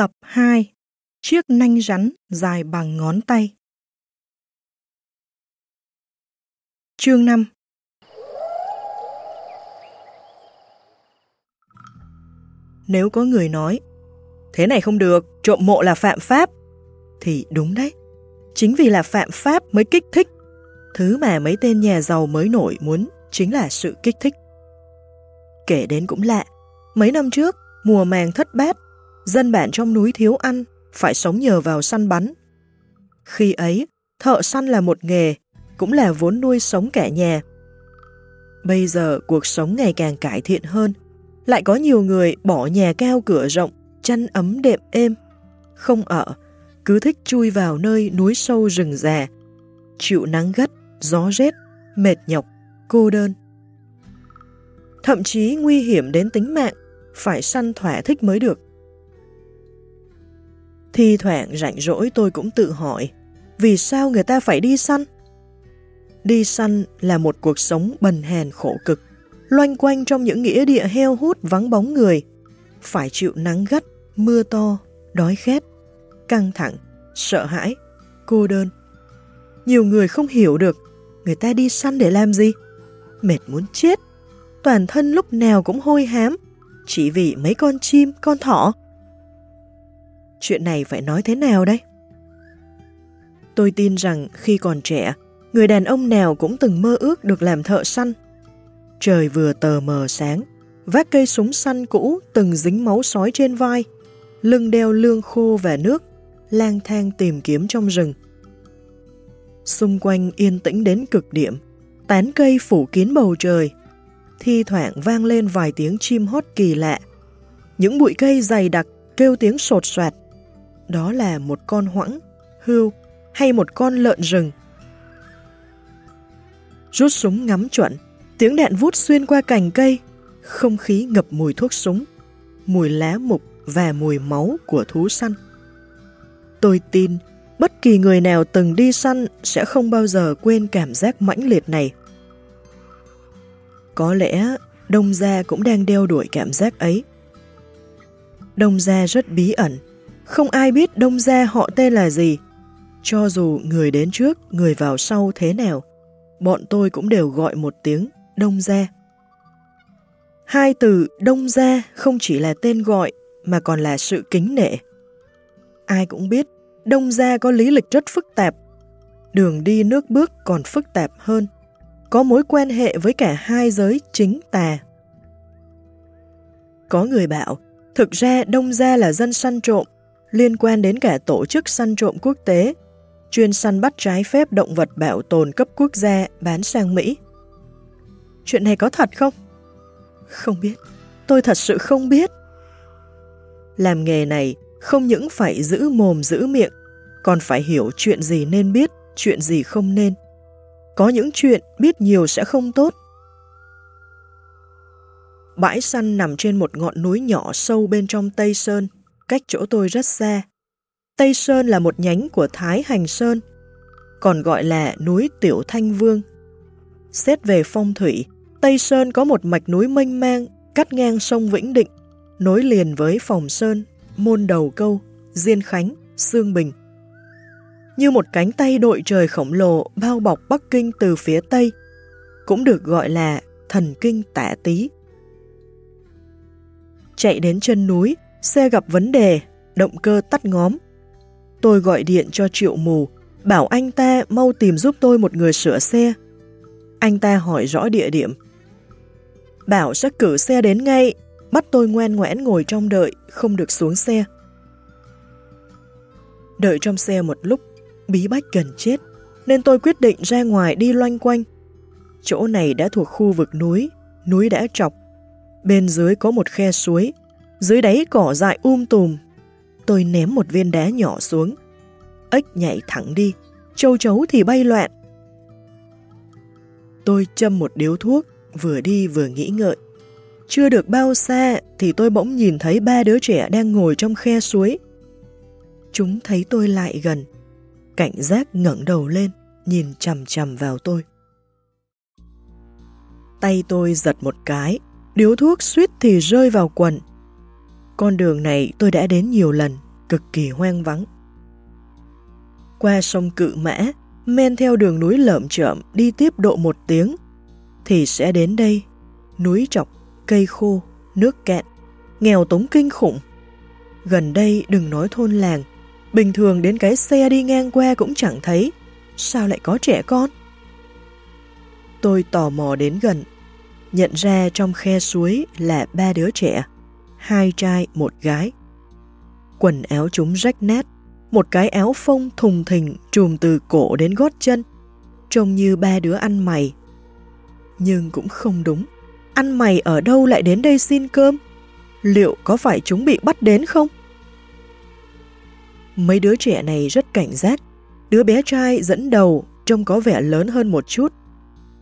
Tập 2 Chiếc nanh rắn dài bằng ngón tay. Chương 5 Nếu có người nói Thế này không được, trộm mộ là phạm pháp Thì đúng đấy. Chính vì là phạm pháp mới kích thích Thứ mà mấy tên nhà giàu mới nổi muốn chính là sự kích thích. Kể đến cũng lạ Mấy năm trước, mùa màng thất bát dân bản trong núi thiếu ăn, phải sống nhờ vào săn bắn. Khi ấy, thợ săn là một nghề, cũng là vốn nuôi sống cả nhà. Bây giờ cuộc sống ngày càng cải thiện hơn, lại có nhiều người bỏ nhà cao cửa rộng, chăn ấm đệm êm, không ở, cứ thích chui vào nơi núi sâu rừng già, chịu nắng gắt, gió rét, mệt nhọc, cô đơn. Thậm chí nguy hiểm đến tính mạng, phải săn thỏa thích mới được. Thi thoảng rảnh rỗi tôi cũng tự hỏi, vì sao người ta phải đi săn? Đi săn là một cuộc sống bần hèn khổ cực, loanh quanh trong những nghĩa địa heo hút vắng bóng người, phải chịu nắng gắt, mưa to, đói khét, căng thẳng, sợ hãi, cô đơn. Nhiều người không hiểu được người ta đi săn để làm gì. Mệt muốn chết, toàn thân lúc nào cũng hôi hám, chỉ vì mấy con chim, con thỏ. Chuyện này phải nói thế nào đây? Tôi tin rằng khi còn trẻ, người đàn ông nào cũng từng mơ ước được làm thợ săn. Trời vừa tờ mờ sáng, vác cây súng săn cũ từng dính máu sói trên vai, lưng đeo lương khô và nước, lang thang tìm kiếm trong rừng. Xung quanh yên tĩnh đến cực điểm, tán cây phủ kín bầu trời, thi thoảng vang lên vài tiếng chim hót kỳ lạ. Những bụi cây dày đặc kêu tiếng sột soạt đó là một con hoãng, hươu hay một con lợn rừng. Rút súng ngắm chuẩn, tiếng đạn vút xuyên qua cành cây, không khí ngập mùi thuốc súng, mùi lá mục và mùi máu của thú săn. Tôi tin bất kỳ người nào từng đi săn sẽ không bao giờ quên cảm giác mãnh liệt này. Có lẽ Đông Gia cũng đang đeo đuổi cảm giác ấy. Đông Gia rất bí ẩn, không ai biết đông gia họ tên là gì. Cho dù người đến trước, người vào sau thế nào, bọn tôi cũng đều gọi một tiếng đông gia. Hai từ đông gia không chỉ là tên gọi mà còn là sự kính nể. Ai cũng biết đông gia có lý lịch rất phức tạp. Đường đi nước bước còn phức tạp hơn. Có mối quan hệ với cả hai giới chính tà. Có người bảo, thực ra đông gia là dân săn trộm liên quan đến cả tổ chức săn trộm quốc tế, chuyên săn bắt trái phép động vật bảo tồn cấp quốc gia bán sang Mỹ. Chuyện này có thật không? Không biết, tôi thật sự không biết. Làm nghề này không những phải giữ mồm giữ miệng, còn phải hiểu chuyện gì nên biết, chuyện gì không nên. Có những chuyện biết nhiều sẽ không tốt. Bãi săn nằm trên một ngọn núi nhỏ sâu bên trong Tây Sơn, cách chỗ tôi rất xa. Tây Sơn là một nhánh của Thái Hành Sơn, còn gọi là núi Tiểu Thanh Vương. Xét về phong thủy, Tây Sơn có một mạch núi mênh mang cắt ngang sông Vĩnh Định, nối liền với Phòng Sơn, Môn Đầu Câu, Diên Khánh, Sương Bình. Như một cánh tay đội trời khổng lồ bao bọc Bắc Kinh từ phía Tây, cũng được gọi là thần kinh tả tý. Chạy đến chân núi, Xe gặp vấn đề, động cơ tắt ngóm. Tôi gọi điện cho Triệu Mù, bảo anh ta mau tìm giúp tôi một người sửa xe. Anh ta hỏi rõ địa điểm. Bảo sẽ cử xe đến ngay, bắt tôi ngoan ngoãn ngồi trong đợi, không được xuống xe. Đợi trong xe một lúc, bí bách gần chết, nên tôi quyết định ra ngoài đi loanh quanh. Chỗ này đã thuộc khu vực núi, núi đã trọc. Bên dưới có một khe suối, dưới đáy cỏ dại um tùm, tôi ném một viên đá nhỏ xuống. Ếch nhảy thẳng đi, châu chấu thì bay loạn. Tôi châm một điếu thuốc, vừa đi vừa nghĩ ngợi. Chưa được bao xa thì tôi bỗng nhìn thấy ba đứa trẻ đang ngồi trong khe suối. Chúng thấy tôi lại gần, cảnh giác ngẩng đầu lên, nhìn chầm chầm vào tôi. Tay tôi giật một cái, điếu thuốc suýt thì rơi vào quần. Con đường này tôi đã đến nhiều lần, cực kỳ hoang vắng. Qua sông Cự Mã, men theo đường núi lợm chợm đi tiếp độ một tiếng, thì sẽ đến đây, núi trọc, cây khô, nước cạn, nghèo tống kinh khủng. Gần đây đừng nói thôn làng, bình thường đến cái xe đi ngang qua cũng chẳng thấy, sao lại có trẻ con? Tôi tò mò đến gần, nhận ra trong khe suối là ba đứa trẻ, hai trai một gái. Quần áo chúng rách nát, một cái áo phông thùng thình trùm từ cổ đến gót chân, trông như ba đứa ăn mày. Nhưng cũng không đúng, ăn mày ở đâu lại đến đây xin cơm? Liệu có phải chúng bị bắt đến không? Mấy đứa trẻ này rất cảnh giác, đứa bé trai dẫn đầu trông có vẻ lớn hơn một chút.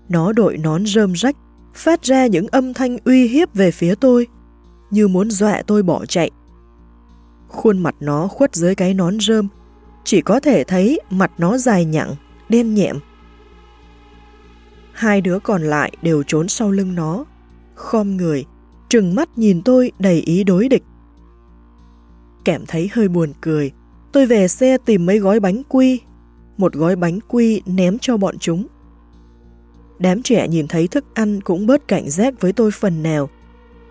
Nó đội nón rơm rách, phát ra những âm thanh uy hiếp về phía tôi, như muốn dọa tôi bỏ chạy. Khuôn mặt nó khuất dưới cái nón rơm, chỉ có thể thấy mặt nó dài nhặng, đen nhẹm. Hai đứa còn lại đều trốn sau lưng nó, khom người, trừng mắt nhìn tôi đầy ý đối địch. Cảm thấy hơi buồn cười, tôi về xe tìm mấy gói bánh quy, một gói bánh quy ném cho bọn chúng. Đám trẻ nhìn thấy thức ăn cũng bớt cảnh giác với tôi phần nào,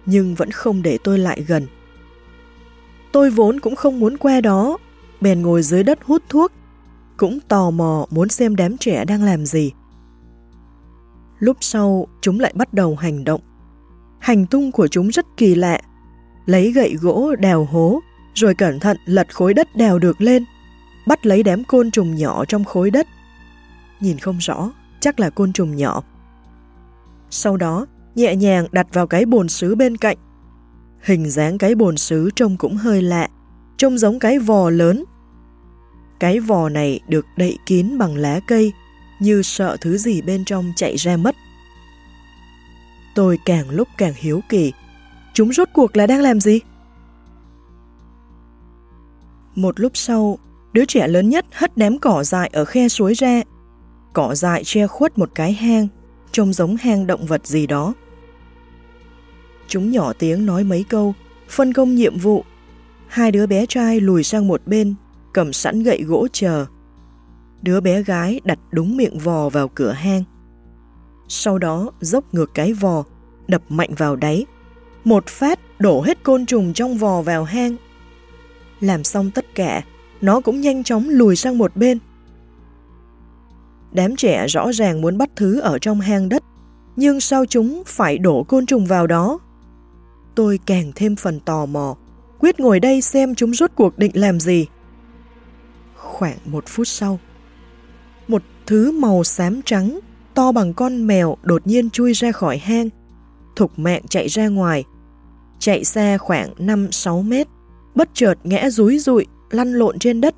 nhưng vẫn không để tôi lại gần. Tôi vốn cũng không muốn qua đó, bèn ngồi dưới đất hút thuốc, cũng tò mò muốn xem đám trẻ đang làm gì. Lúc sau, chúng lại bắt đầu hành động. Hành tung của chúng rất kỳ lạ. Lấy gậy gỗ đào hố, rồi cẩn thận lật khối đất đào được lên, bắt lấy đám côn trùng nhỏ trong khối đất. Nhìn không rõ, chắc là côn trùng nhỏ. Sau đó, nhẹ nhàng đặt vào cái bồn sứ bên cạnh. Hình dáng cái bồn sứ trông cũng hơi lạ, trông giống cái vò lớn. Cái vò này được đậy kín bằng lá cây, như sợ thứ gì bên trong chạy ra mất. Tôi càng lúc càng hiếu kỳ, chúng rốt cuộc là đang làm gì? Một lúc sau, đứa trẻ lớn nhất hất ném cỏ dại ở khe suối ra. Cỏ dại che khuất một cái hang, trông giống hang động vật gì đó. Chúng nhỏ tiếng nói mấy câu, phân công nhiệm vụ. Hai đứa bé trai lùi sang một bên, cầm sẵn gậy gỗ chờ. Đứa bé gái đặt đúng miệng vò vào cửa hang. Sau đó dốc ngược cái vò, đập mạnh vào đáy. Một phát đổ hết côn trùng trong vò vào hang. Làm xong tất cả, nó cũng nhanh chóng lùi sang một bên. Đám trẻ rõ ràng muốn bắt thứ ở trong hang đất, nhưng sao chúng phải đổ côn trùng vào đó? Tôi càng thêm phần tò mò, quyết ngồi đây xem chúng rốt cuộc định làm gì. Khoảng một phút sau, một thứ màu xám trắng, to bằng con mèo đột nhiên chui ra khỏi hang, thục mạng chạy ra ngoài, chạy xa khoảng 5-6 mét, bất chợt ngã rúi rụi, lăn lộn trên đất.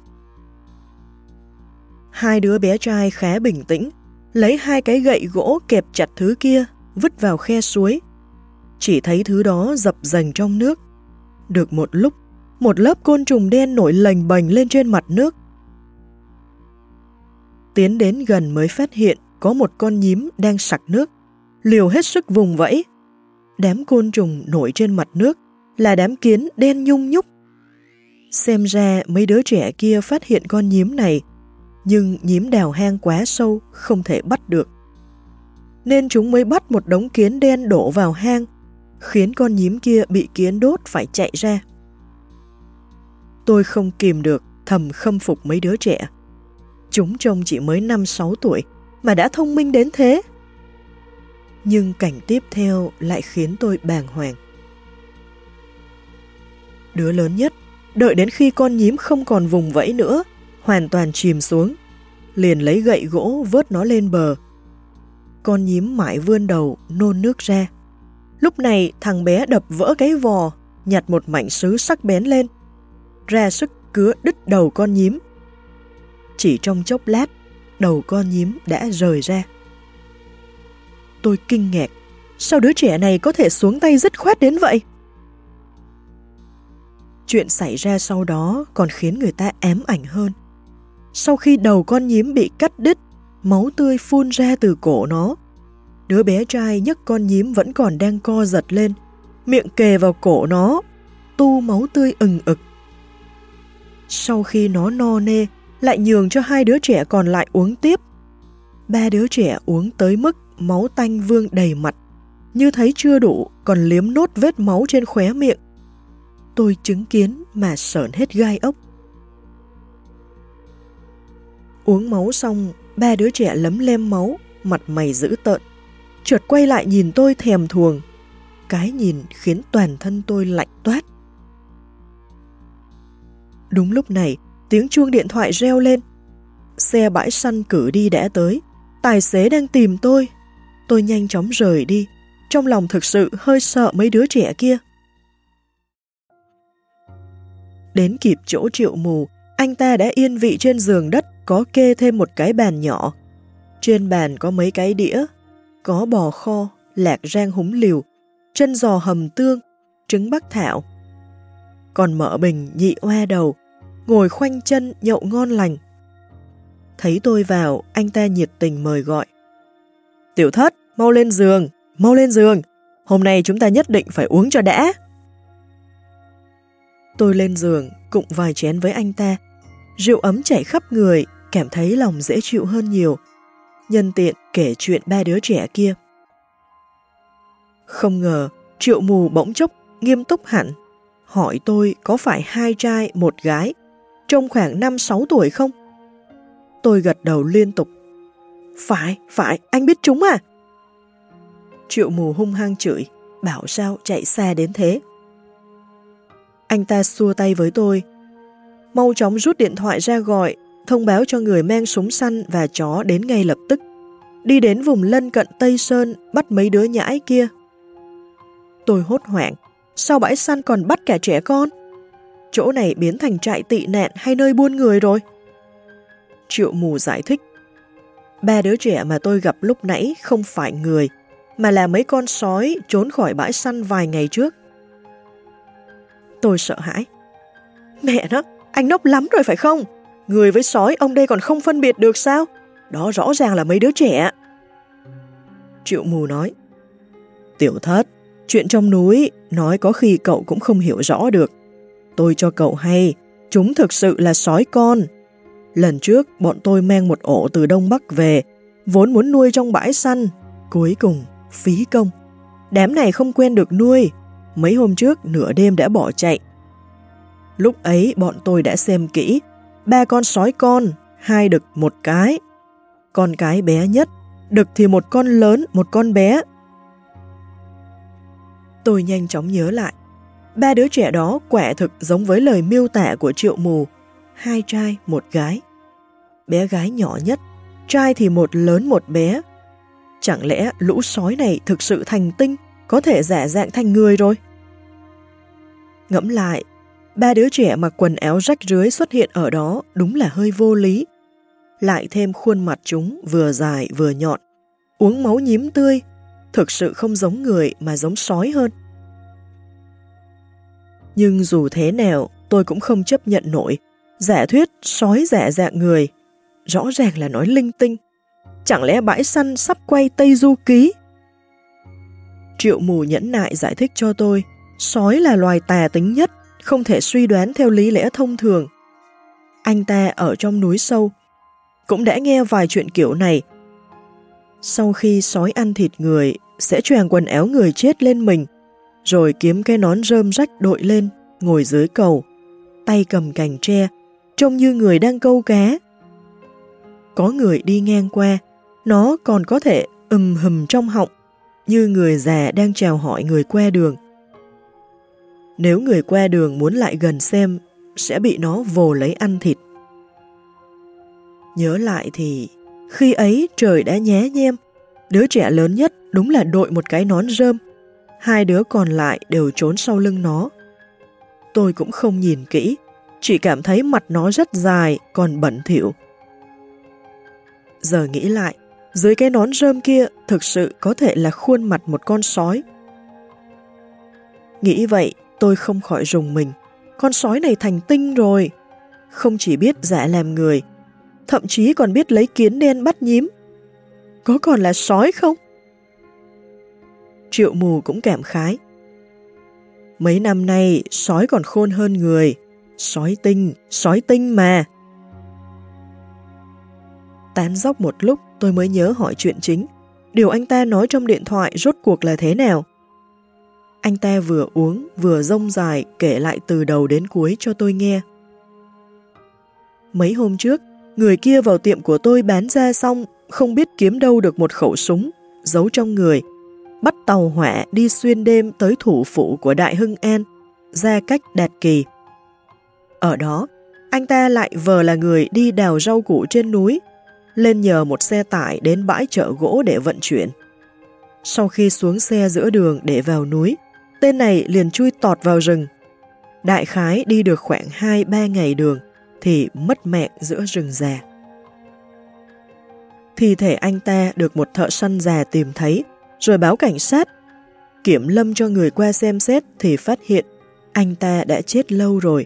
Hai đứa bé trai khá bình tĩnh, lấy hai cái gậy gỗ kẹp chặt thứ kia, vứt vào khe suối. Chỉ thấy thứ đó dập dành trong nước. Được một lúc, một lớp côn trùng đen nổi lềnh bềnh lên trên mặt nước. Tiến đến gần mới phát hiện có một con nhím đang sặc nước, liều hết sức vùng vẫy. Đám côn trùng nổi trên mặt nước là đám kiến đen nhung nhúc. Xem ra mấy đứa trẻ kia phát hiện con nhím này nhưng nhím đào hang quá sâu, không thể bắt được. Nên chúng mới bắt một đống kiến đen đổ vào hang, khiến con nhím kia bị kiến đốt phải chạy ra. Tôi không kìm được, thầm khâm phục mấy đứa trẻ. Chúng trông chỉ mới 5-6 tuổi, mà đã thông minh đến thế. Nhưng cảnh tiếp theo lại khiến tôi bàng hoàng. Đứa lớn nhất, đợi đến khi con nhím không còn vùng vẫy nữa, hoàn toàn chìm xuống, liền lấy gậy gỗ vớt nó lên bờ. Con nhím mãi vươn đầu, nôn nước ra. Lúc này thằng bé đập vỡ cái vò, nhặt một mảnh sứ sắc bén lên, ra sức cứa đứt đầu con nhím. Chỉ trong chốc lát, đầu con nhím đã rời ra. Tôi kinh ngạc, sao đứa trẻ này có thể xuống tay dứt khoát đến vậy? Chuyện xảy ra sau đó còn khiến người ta ém ảnh hơn. Sau khi đầu con nhím bị cắt đứt, máu tươi phun ra từ cổ nó. Đứa bé trai nhấc con nhím vẫn còn đang co giật lên, miệng kề vào cổ nó, tu máu tươi ừng ực. Sau khi nó no nê, lại nhường cho hai đứa trẻ còn lại uống tiếp. Ba đứa trẻ uống tới mức máu tanh vương đầy mặt, như thấy chưa đủ còn liếm nốt vết máu trên khóe miệng. Tôi chứng kiến mà sởn hết gai ốc. Uống máu xong, ba đứa trẻ lấm lem máu, mặt mày dữ tợn. Chợt quay lại nhìn tôi thèm thuồng. Cái nhìn khiến toàn thân tôi lạnh toát. Đúng lúc này, tiếng chuông điện thoại reo lên. Xe bãi săn cử đi đã tới. Tài xế đang tìm tôi. Tôi nhanh chóng rời đi. Trong lòng thực sự hơi sợ mấy đứa trẻ kia. Đến kịp chỗ triệu mù, anh ta đã yên vị trên giường đất có kê thêm một cái bàn nhỏ. Trên bàn có mấy cái đĩa, có bò kho, lạc rang húng liều, chân giò hầm tương, trứng bắc thảo. Còn mở bình nhị oa đầu, ngồi khoanh chân nhậu ngon lành. Thấy tôi vào, anh ta nhiệt tình mời gọi. Tiểu thất, mau lên giường, mau lên giường. Hôm nay chúng ta nhất định phải uống cho đã. Tôi lên giường, cụng vài chén với anh ta. Rượu ấm chảy khắp người, cảm thấy lòng dễ chịu hơn nhiều. Nhân tiện kể chuyện ba đứa trẻ kia. Không ngờ, triệu mù bỗng chốc nghiêm túc hẳn. Hỏi tôi có phải hai trai, một gái, trong khoảng 5-6 tuổi không? Tôi gật đầu liên tục. Phải, phải, anh biết chúng à? Triệu mù hung hăng chửi, bảo sao chạy xa đến thế. Anh ta xua tay với tôi. Mau chóng rút điện thoại ra gọi, thông báo cho người mang súng săn và chó đến ngay lập tức. Đi đến vùng lân cận Tây Sơn bắt mấy đứa nhãi kia. Tôi hốt hoảng, sao bãi săn còn bắt cả trẻ con? Chỗ này biến thành trại tị nạn hay nơi buôn người rồi? Triệu mù giải thích. Ba đứa trẻ mà tôi gặp lúc nãy không phải người, mà là mấy con sói trốn khỏi bãi săn vài ngày trước. Tôi sợ hãi. Mẹ nó, anh nốc lắm rồi phải không? Người với sói ông đây còn không phân biệt được sao? Đó rõ ràng là mấy đứa trẻ. Triệu mù nói. Tiểu thất, chuyện trong núi nói có khi cậu cũng không hiểu rõ được. Tôi cho cậu hay, chúng thực sự là sói con. Lần trước bọn tôi mang một ổ từ Đông Bắc về, vốn muốn nuôi trong bãi săn. Cuối cùng, phí công. Đám này không quen được nuôi, mấy hôm trước nửa đêm đã bỏ chạy. Lúc ấy bọn tôi đã xem kỹ, ba con sói con, hai đực một cái. Con cái bé nhất, đực thì một con lớn, một con bé. Tôi nhanh chóng nhớ lại, ba đứa trẻ đó quả thực giống với lời miêu tả của triệu mù, hai trai, một gái. Bé gái nhỏ nhất, trai thì một lớn một bé. Chẳng lẽ lũ sói này thực sự thành tinh, có thể giả dạng thành người rồi? Ngẫm lại, ba đứa trẻ mặc quần áo rách rưới xuất hiện ở đó đúng là hơi vô lý. Lại thêm khuôn mặt chúng vừa dài vừa nhọn, uống máu nhím tươi, thực sự không giống người mà giống sói hơn. Nhưng dù thế nào, tôi cũng không chấp nhận nổi. Giả thuyết sói giả dạng người, rõ ràng là nói linh tinh. Chẳng lẽ bãi săn sắp quay Tây Du Ký? Triệu mù nhẫn nại giải thích cho tôi, sói là loài tà tính nhất, không thể suy đoán theo lý lẽ thông thường. Anh ta ở trong núi sâu, cũng đã nghe vài chuyện kiểu này. Sau khi sói ăn thịt người, sẽ choàng quần áo người chết lên mình, rồi kiếm cái nón rơm rách đội lên, ngồi dưới cầu, tay cầm cành tre, trông như người đang câu cá. Có người đi ngang qua, nó còn có thể ầm hầm trong họng, như người già đang chào hỏi người qua đường. Nếu người qua đường muốn lại gần xem, sẽ bị nó vồ lấy ăn thịt. Nhớ lại thì, khi ấy trời đã nhé nhem, đứa trẻ lớn nhất đúng là đội một cái nón rơm, hai đứa còn lại đều trốn sau lưng nó. Tôi cũng không nhìn kỹ, chỉ cảm thấy mặt nó rất dài, còn bẩn thỉu. Giờ nghĩ lại, dưới cái nón rơm kia thực sự có thể là khuôn mặt một con sói. Nghĩ vậy, tôi không khỏi rùng mình. Con sói này thành tinh rồi. Không chỉ biết giả làm người, thậm chí còn biết lấy kiến đen bắt nhím. Có còn là sói không? Triệu mù cũng cảm khái. Mấy năm nay, sói còn khôn hơn người. Sói tinh, sói tinh mà. Tán dốc một lúc tôi mới nhớ hỏi chuyện chính. Điều anh ta nói trong điện thoại rốt cuộc là thế nào? Anh ta vừa uống vừa rông dài kể lại từ đầu đến cuối cho tôi nghe. Mấy hôm trước, người kia vào tiệm của tôi bán ra xong, không biết kiếm đâu được một khẩu súng, giấu trong người, bắt tàu hỏa đi xuyên đêm tới thủ phủ của Đại Hưng An, ra cách Đạt Kỳ. Ở đó, anh ta lại vờ là người đi đào rau củ trên núi, lên nhờ một xe tải đến bãi chợ gỗ để vận chuyển. Sau khi xuống xe giữa đường để vào núi, tên này liền chui tọt vào rừng. Đại khái đi được khoảng 2-3 ngày đường, thì mất mẹ giữa rừng già. Thi thể anh ta được một thợ săn già tìm thấy, rồi báo cảnh sát. Kiểm lâm cho người qua xem xét thì phát hiện anh ta đã chết lâu rồi.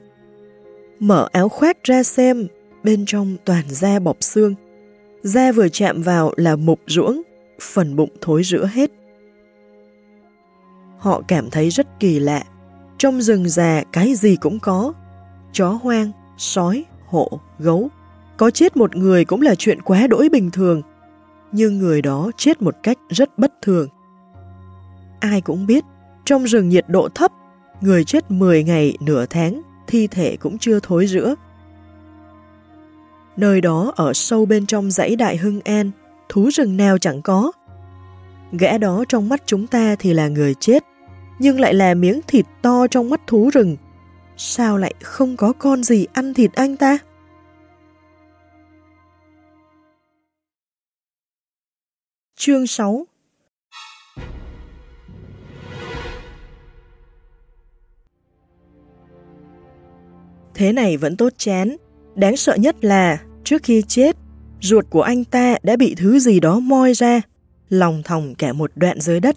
Mở áo khoác ra xem, bên trong toàn da bọc xương. Da vừa chạm vào là mục ruỗng, phần bụng thối rữa hết. Họ cảm thấy rất kỳ lạ. Trong rừng già cái gì cũng có. Chó hoang, sói, hộ, gấu. Có chết một người cũng là chuyện quá đỗi bình thường. Nhưng người đó chết một cách rất bất thường. Ai cũng biết, trong rừng nhiệt độ thấp, người chết 10 ngày, nửa tháng, thi thể cũng chưa thối rữa. Nơi đó ở sâu bên trong dãy Đại Hưng An, thú rừng nào chẳng có. Gã đó trong mắt chúng ta thì là người chết, nhưng lại là miếng thịt to trong mắt thú rừng. Sao lại không có con gì ăn thịt anh ta? Chương 6 Thế này vẫn tốt chán. Đáng sợ nhất là, trước khi chết, ruột của anh ta đã bị thứ gì đó moi ra, lòng thòng cả một đoạn dưới đất.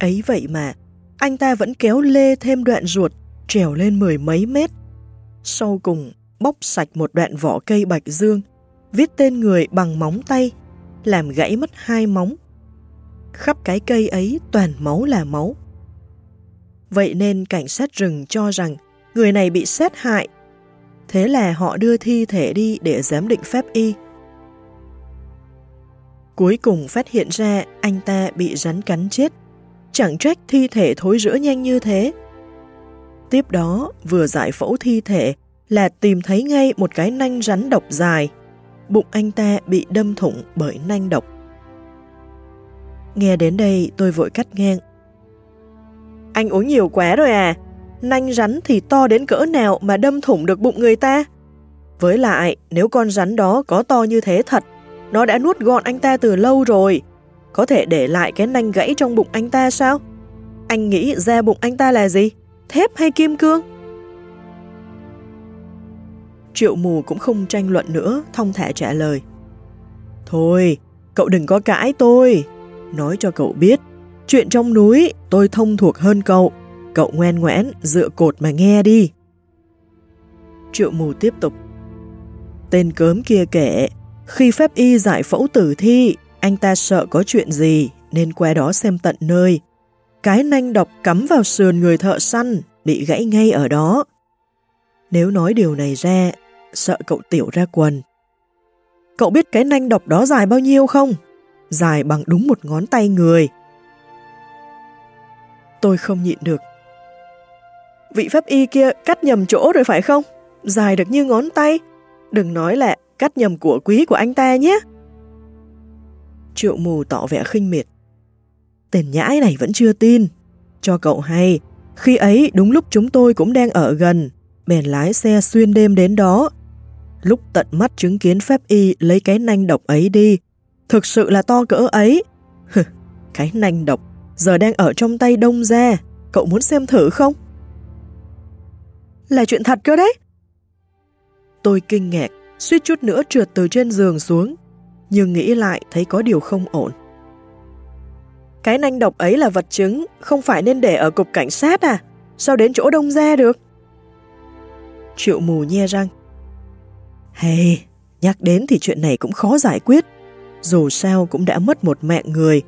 Ấy vậy mà, anh ta vẫn kéo lê thêm đoạn ruột, trèo lên mười mấy mét. Sau cùng, bóc sạch một đoạn vỏ cây bạch dương, viết tên người bằng móng tay, làm gãy mất hai móng. Khắp cái cây ấy toàn máu là máu. Vậy nên cảnh sát rừng cho rằng người này bị sát hại. Thế là họ đưa thi thể đi để giám định pháp y. Cuối cùng phát hiện ra anh ta bị rắn cắn chết. Chẳng trách thi thể thối rữa nhanh như thế. Tiếp đó, vừa giải phẫu thi thể là tìm thấy ngay một cái nanh rắn độc dài. Bụng anh ta bị đâm thủng bởi nanh độc. Nghe đến đây tôi vội cắt ngang. Anh uống nhiều quá rồi à? Nanh rắn thì to đến cỡ nào mà đâm thủng được bụng người ta? Với lại, nếu con rắn đó có to như thế thật, nó đã nuốt gọn anh ta từ lâu rồi. Có thể để lại cái nanh gãy trong bụng anh ta sao? Anh nghĩ ra bụng anh ta là gì? Thép hay kim cương? Triệu mù cũng không tranh luận nữa, thông thả trả lời. Thôi, cậu đừng có cãi tôi. Nói cho cậu biết, chuyện trong núi tôi thông thuộc hơn cậu. Cậu ngoan ngoãn, dựa cột mà nghe đi. Triệu mù tiếp tục. Tên cớm kia kể, khi phép y giải phẫu tử thi, anh ta sợ có chuyện gì nên qua đó xem tận nơi. Cái nanh độc cắm vào sườn người thợ săn, bị gãy ngay ở đó. Nếu nói điều này ra, sợ cậu tiểu ra quần. Cậu biết cái nanh độc đó dài bao nhiêu không? Dài bằng đúng một ngón tay người. Tôi không nhịn được, vị pháp y kia cắt nhầm chỗ rồi phải không? Dài được như ngón tay. Đừng nói là cắt nhầm của quý của anh ta nhé. Triệu mù tỏ vẻ khinh miệt. Tên nhãi này vẫn chưa tin. Cho cậu hay, khi ấy đúng lúc chúng tôi cũng đang ở gần, bèn lái xe xuyên đêm đến đó. Lúc tận mắt chứng kiến phép y lấy cái nanh độc ấy đi, thực sự là to cỡ ấy. cái nanh độc giờ đang ở trong tay đông ra, cậu muốn xem thử không? là chuyện thật cơ đấy. Tôi kinh ngạc, suýt chút nữa trượt từ trên giường xuống, nhưng nghĩ lại thấy có điều không ổn. Cái nanh độc ấy là vật chứng, không phải nên để ở cục cảnh sát à? Sao đến chỗ đông ra được? Triệu mù nhe răng. Hey, nhắc đến thì chuyện này cũng khó giải quyết. Dù sao cũng đã mất một mạng người.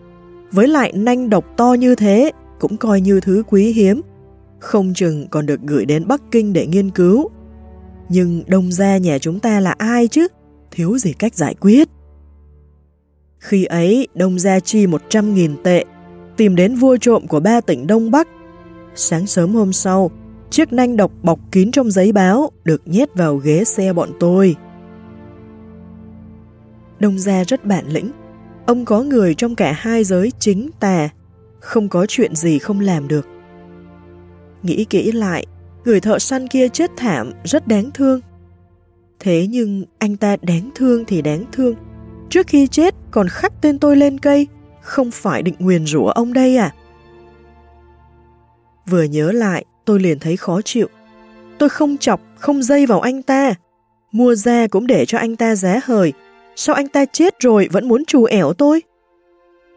Với lại nanh độc to như thế, cũng coi như thứ quý hiếm không chừng còn được gửi đến Bắc Kinh để nghiên cứu. Nhưng đông gia nhà chúng ta là ai chứ? Thiếu gì cách giải quyết. Khi ấy, đông gia chi 100.000 tệ, tìm đến vua trộm của ba tỉnh Đông Bắc. Sáng sớm hôm sau, chiếc nanh độc bọc kín trong giấy báo được nhét vào ghế xe bọn tôi. Đông gia rất bản lĩnh, ông có người trong cả hai giới chính tà, không có chuyện gì không làm được. Nghĩ kỹ lại, người thợ săn kia chết thảm, rất đáng thương. Thế nhưng anh ta đáng thương thì đáng thương. Trước khi chết còn khắc tên tôi lên cây, không phải định nguyền rủa ông đây à? Vừa nhớ lại, tôi liền thấy khó chịu. Tôi không chọc, không dây vào anh ta. Mua ra cũng để cho anh ta giá hời. Sao anh ta chết rồi vẫn muốn trù ẻo tôi?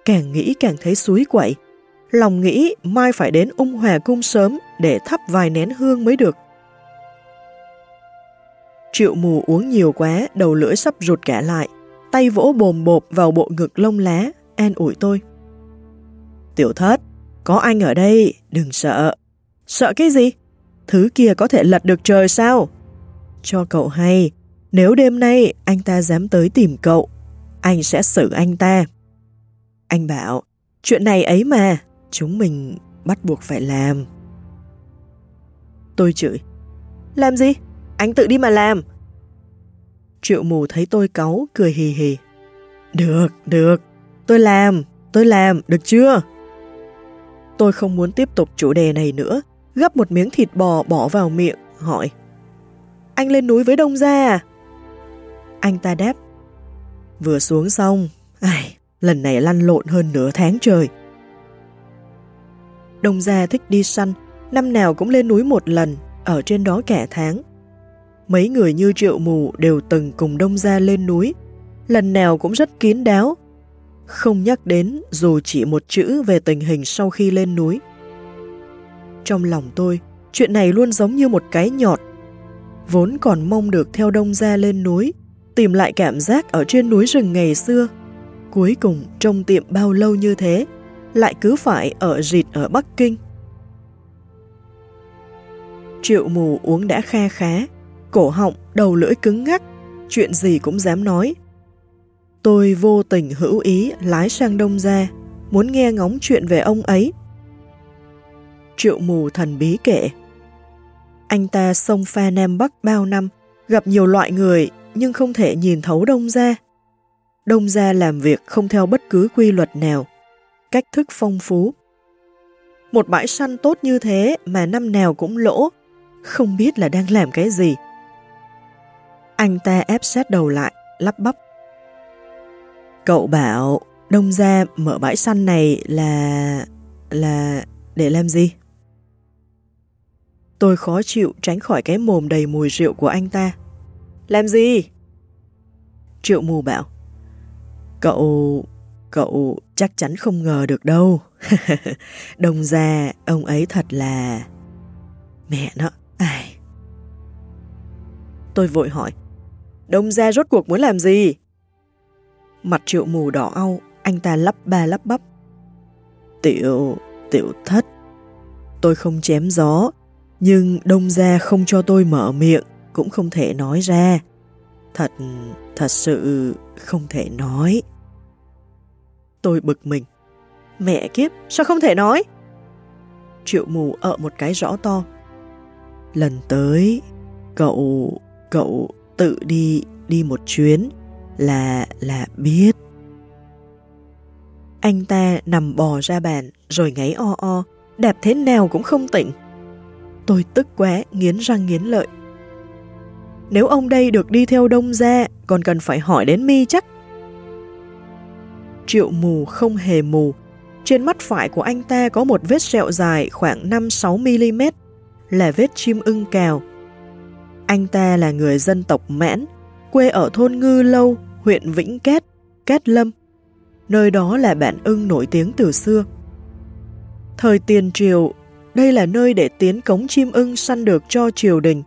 Càng nghĩ càng thấy suối quậy lòng nghĩ mai phải đến ung hòa cung sớm để thắp vài nén hương mới được. Triệu mù uống nhiều quá, đầu lưỡi sắp rụt cả lại, tay vỗ bồm bộp vào bộ ngực lông lá, an ủi tôi. Tiểu thất, có anh ở đây, đừng sợ. Sợ cái gì? Thứ kia có thể lật được trời sao? Cho cậu hay, nếu đêm nay anh ta dám tới tìm cậu, anh sẽ xử anh ta. Anh bảo, chuyện này ấy mà, chúng mình bắt buộc phải làm. Tôi chửi. Làm gì? Anh tự đi mà làm. Triệu mù thấy tôi cáu, cười hì hì. Được, được. Tôi làm, tôi làm, được chưa? Tôi không muốn tiếp tục chủ đề này nữa. Gấp một miếng thịt bò bỏ vào miệng, hỏi. Anh lên núi với đông gia à? Anh ta đáp. Vừa xuống xong, ai, lần này lăn lộn hơn nửa tháng trời. Đông Gia thích đi săn, năm nào cũng lên núi một lần, ở trên đó cả tháng. Mấy người như triệu mù đều từng cùng Đông Gia lên núi, lần nào cũng rất kín đáo. Không nhắc đến dù chỉ một chữ về tình hình sau khi lên núi. Trong lòng tôi, chuyện này luôn giống như một cái nhọt. Vốn còn mong được theo Đông Gia lên núi, tìm lại cảm giác ở trên núi rừng ngày xưa. Cuối cùng trong tiệm bao lâu như thế, lại cứ phải ở rịt ở Bắc Kinh. Triệu mù uống đã kha khá, cổ họng, đầu lưỡi cứng ngắc, chuyện gì cũng dám nói. Tôi vô tình hữu ý lái sang đông ra, muốn nghe ngóng chuyện về ông ấy. Triệu mù thần bí kể. Anh ta sông pha Nam Bắc bao năm, gặp nhiều loại người nhưng không thể nhìn thấu đông ra. Đông ra làm việc không theo bất cứ quy luật nào cách thức phong phú. Một bãi săn tốt như thế mà năm nào cũng lỗ, không biết là đang làm cái gì. Anh ta ép sát đầu lại, lắp bắp. Cậu bảo đông ra mở bãi săn này là... là... để làm gì? Tôi khó chịu tránh khỏi cái mồm đầy mùi rượu của anh ta. Làm gì? Triệu mù bảo. Cậu Cậu chắc chắn không ngờ được đâu. Đồng ra, ông ấy thật là... Mẹ nó, ai? Tôi vội hỏi. Đông gia rốt cuộc muốn làm gì? Mặt triệu mù đỏ au, anh ta lắp ba lắp bắp. Tiểu, tiểu thất. Tôi không chém gió, nhưng đông gia không cho tôi mở miệng, cũng không thể nói ra. Thật, thật sự không thể nói. Tôi bực mình. Mẹ kiếp, sao không thể nói? Triệu mù ở một cái rõ to. Lần tới, cậu, cậu tự đi, đi một chuyến là, là biết. Anh ta nằm bò ra bàn rồi ngáy o o, đẹp thế nào cũng không tỉnh. Tôi tức quá, nghiến răng nghiến lợi. Nếu ông đây được đi theo đông ra, còn cần phải hỏi đến mi chắc. Triệu mù không hề mù. Trên mắt phải của anh ta có một vết sẹo dài khoảng 5-6mm, là vết chim ưng cào. Anh ta là người dân tộc Mãn, quê ở thôn Ngư Lâu, huyện Vĩnh Kết, Kết Lâm. Nơi đó là bản ưng nổi tiếng từ xưa. Thời tiền triều, đây là nơi để tiến cống chim ưng săn được cho triều đình.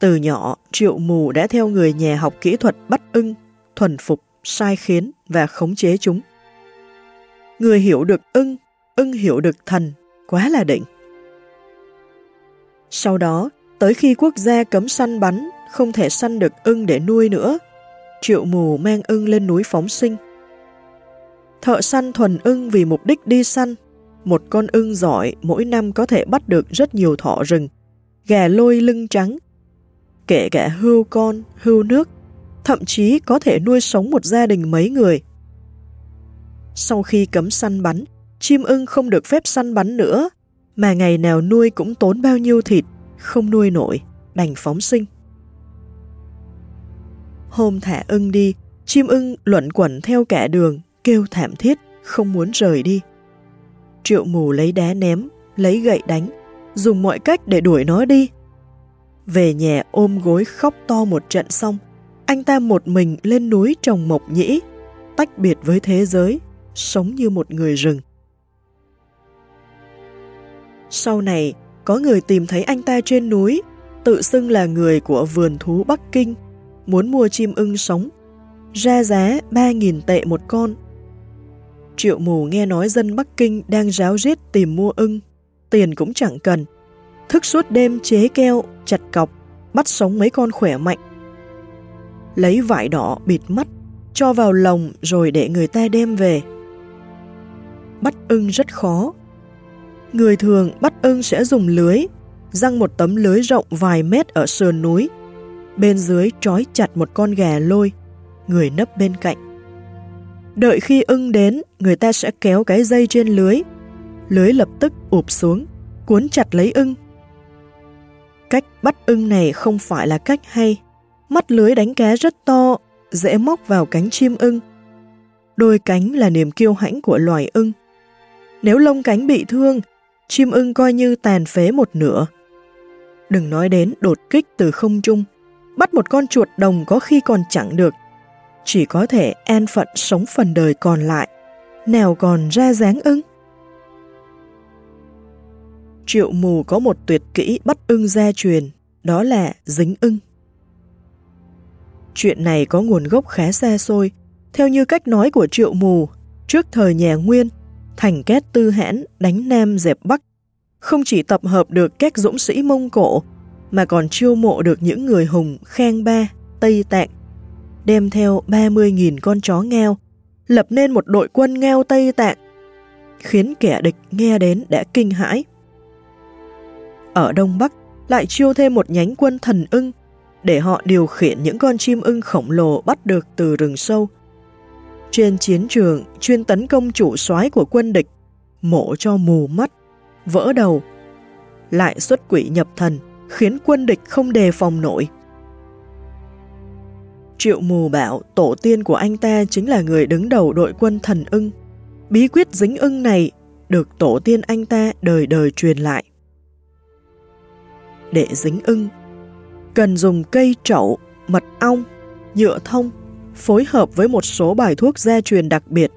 Từ nhỏ, triệu mù đã theo người nhà học kỹ thuật bắt ưng, thuần phục sai khiến và khống chế chúng. Người hiểu được ưng, ưng hiểu được thần, quá là định. Sau đó, tới khi quốc gia cấm săn bắn, không thể săn được ưng để nuôi nữa, triệu mù mang ưng lên núi phóng sinh. Thợ săn thuần ưng vì mục đích đi săn, một con ưng giỏi mỗi năm có thể bắt được rất nhiều thỏ rừng, gà lôi lưng trắng, kể cả hưu con, hưu nước, thậm chí có thể nuôi sống một gia đình mấy người. Sau khi cấm săn bắn, chim ưng không được phép săn bắn nữa, mà ngày nào nuôi cũng tốn bao nhiêu thịt, không nuôi nổi, đành phóng sinh. Hôm thả ưng đi, chim ưng luẩn quẩn theo cả đường, kêu thảm thiết, không muốn rời đi. Triệu mù lấy đá ném, lấy gậy đánh, dùng mọi cách để đuổi nó đi. Về nhà ôm gối khóc to một trận xong, anh ta một mình lên núi trồng mộc nhĩ, tách biệt với thế giới, sống như một người rừng. Sau này, có người tìm thấy anh ta trên núi, tự xưng là người của vườn thú Bắc Kinh, muốn mua chim ưng sống, ra giá 3.000 tệ một con. Triệu mù nghe nói dân Bắc Kinh đang ráo riết tìm mua ưng, tiền cũng chẳng cần. Thức suốt đêm chế keo, chặt cọc, bắt sống mấy con khỏe mạnh. Lấy vải đỏ bịt mắt, cho vào lồng rồi để người ta đem về. Bắt ưng rất khó, Người thường bắt ưng sẽ dùng lưới, răng một tấm lưới rộng vài mét ở sườn núi. Bên dưới trói chặt một con gà lôi, người nấp bên cạnh. Đợi khi ưng đến, người ta sẽ kéo cái dây trên lưới. Lưới lập tức ụp xuống, cuốn chặt lấy ưng. Cách bắt ưng này không phải là cách hay. Mắt lưới đánh cá rất to, dễ móc vào cánh chim ưng. Đôi cánh là niềm kiêu hãnh của loài ưng. Nếu lông cánh bị thương, chim ưng coi như tàn phế một nửa. Đừng nói đến đột kích từ không trung, bắt một con chuột đồng có khi còn chẳng được, chỉ có thể an phận sống phần đời còn lại, nào còn ra dáng ưng. Triệu mù có một tuyệt kỹ bắt ưng gia truyền, đó là dính ưng. Chuyện này có nguồn gốc khá xa xôi, theo như cách nói của triệu mù, trước thời nhà Nguyên, thành kết tư hãn đánh Nam dẹp Bắc, không chỉ tập hợp được các dũng sĩ Mông Cổ, mà còn chiêu mộ được những người hùng Khang Ba, Tây Tạng, đem theo 30.000 con chó ngao, lập nên một đội quân ngao Tây Tạng, khiến kẻ địch nghe đến đã kinh hãi. Ở Đông Bắc lại chiêu thêm một nhánh quân thần ưng, để họ điều khiển những con chim ưng khổng lồ bắt được từ rừng sâu, trên chiến trường, chuyên tấn công chủ soái của quân địch, mổ cho mù mắt, vỡ đầu. Lại xuất quỷ nhập thần, khiến quân địch không đề phòng nổi. Triệu mù bảo tổ tiên của anh ta chính là người đứng đầu đội quân thần ưng. Bí quyết dính ưng này được tổ tiên anh ta đời đời truyền lại. Để dính ưng, cần dùng cây trậu, mật ong, nhựa thông phối hợp với một số bài thuốc gia truyền đặc biệt,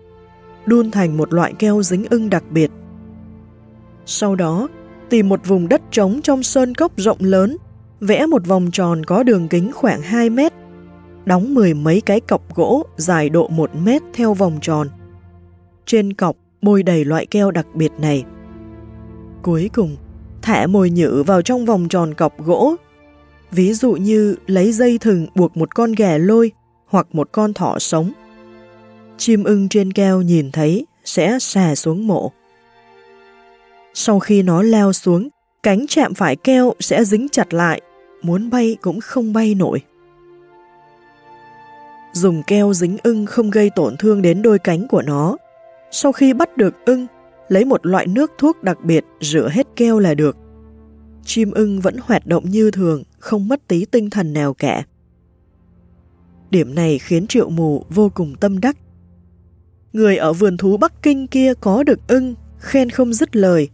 đun thành một loại keo dính ưng đặc biệt. Sau đó, tìm một vùng đất trống trong sơn cốc rộng lớn, vẽ một vòng tròn có đường kính khoảng 2 mét, đóng mười mấy cái cọc gỗ dài độ 1 mét theo vòng tròn. Trên cọc bôi đầy loại keo đặc biệt này. Cuối cùng, thả mồi nhử vào trong vòng tròn cọc gỗ. Ví dụ như lấy dây thừng buộc một con gà lôi hoặc một con thỏ sống. Chim ưng trên keo nhìn thấy sẽ xà xuống mộ. Sau khi nó leo xuống, cánh chạm phải keo sẽ dính chặt lại, muốn bay cũng không bay nổi. Dùng keo dính ưng không gây tổn thương đến đôi cánh của nó. Sau khi bắt được ưng, lấy một loại nước thuốc đặc biệt rửa hết keo là được. Chim ưng vẫn hoạt động như thường, không mất tí tinh thần nào cả. Điểm này khiến triệu mù vô cùng tâm đắc. Người ở vườn thú Bắc Kinh kia có được ưng, khen không dứt lời.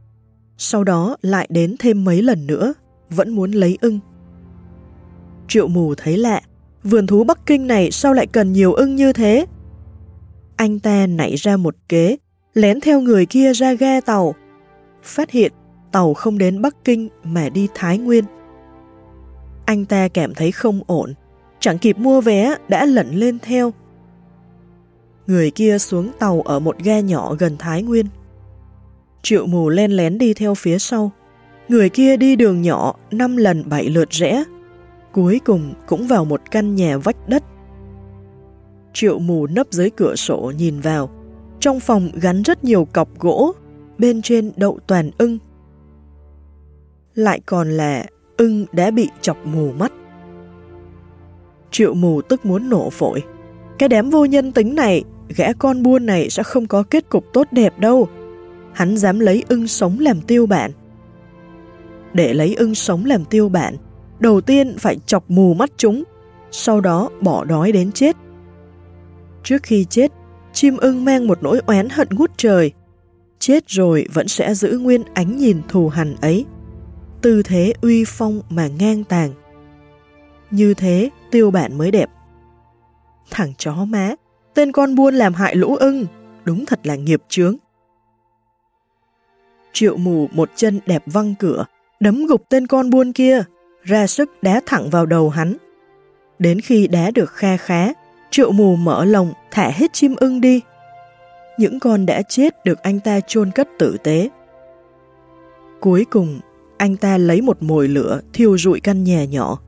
Sau đó lại đến thêm mấy lần nữa, vẫn muốn lấy ưng. Triệu mù thấy lạ, vườn thú Bắc Kinh này sao lại cần nhiều ưng như thế? Anh ta nảy ra một kế, lén theo người kia ra ga tàu. Phát hiện tàu không đến Bắc Kinh mà đi Thái Nguyên. Anh ta cảm thấy không ổn, chẳng kịp mua vé đã lẩn lên theo. Người kia xuống tàu ở một ga nhỏ gần Thái Nguyên. Triệu mù len lén đi theo phía sau. Người kia đi đường nhỏ năm lần bảy lượt rẽ, cuối cùng cũng vào một căn nhà vách đất. Triệu mù nấp dưới cửa sổ nhìn vào, trong phòng gắn rất nhiều cọc gỗ, bên trên đậu toàn ưng. Lại còn là ưng đã bị chọc mù mắt. Triệu mù tức muốn nổ phổi. Cái đám vô nhân tính này, gã con buôn này sẽ không có kết cục tốt đẹp đâu. Hắn dám lấy ưng sống làm tiêu bản. Để lấy ưng sống làm tiêu bản, đầu tiên phải chọc mù mắt chúng, sau đó bỏ đói đến chết. Trước khi chết, chim ưng mang một nỗi oán hận ngút trời. Chết rồi vẫn sẽ giữ nguyên ánh nhìn thù hằn ấy. Tư thế uy phong mà ngang tàng. Như thế, tiêu bản mới đẹp. Thằng chó má, tên con buôn làm hại lũ ưng, đúng thật là nghiệp chướng. Triệu mù một chân đẹp văng cửa, đấm gục tên con buôn kia, ra sức đá thẳng vào đầu hắn. Đến khi đá được kha khá, triệu mù mở lòng thả hết chim ưng đi. Những con đã chết được anh ta chôn cất tử tế. Cuối cùng, anh ta lấy một mồi lửa thiêu rụi căn nhà nhỏ.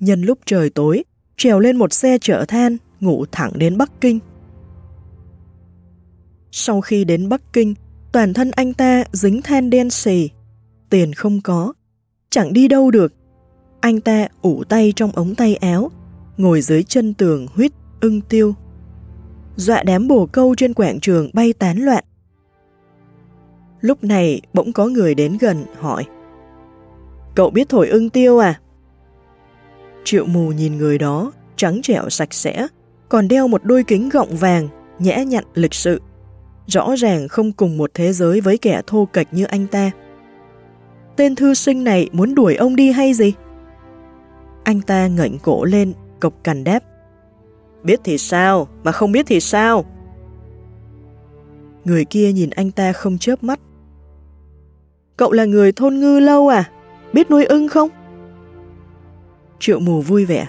Nhân lúc trời tối, trèo lên một xe chở than, ngủ thẳng đến Bắc Kinh. Sau khi đến Bắc Kinh, toàn thân anh ta dính than đen xì, tiền không có, chẳng đi đâu được. Anh ta ủ tay trong ống tay áo, ngồi dưới chân tường huyết ưng tiêu. Dọa đám bồ câu trên quảng trường bay tán loạn. Lúc này bỗng có người đến gần hỏi Cậu biết thổi ưng tiêu à? Triệu mù nhìn người đó, trắng trẻo sạch sẽ, còn đeo một đôi kính gọng vàng, nhã nhặn lịch sự. Rõ ràng không cùng một thế giới với kẻ thô kệch như anh ta. Tên thư sinh này muốn đuổi ông đi hay gì? Anh ta ngẩng cổ lên, cộc cằn đáp. Biết thì sao, mà không biết thì sao? Người kia nhìn anh ta không chớp mắt. Cậu là người thôn ngư lâu à? Biết nuôi ưng không? Triệu mù vui vẻ.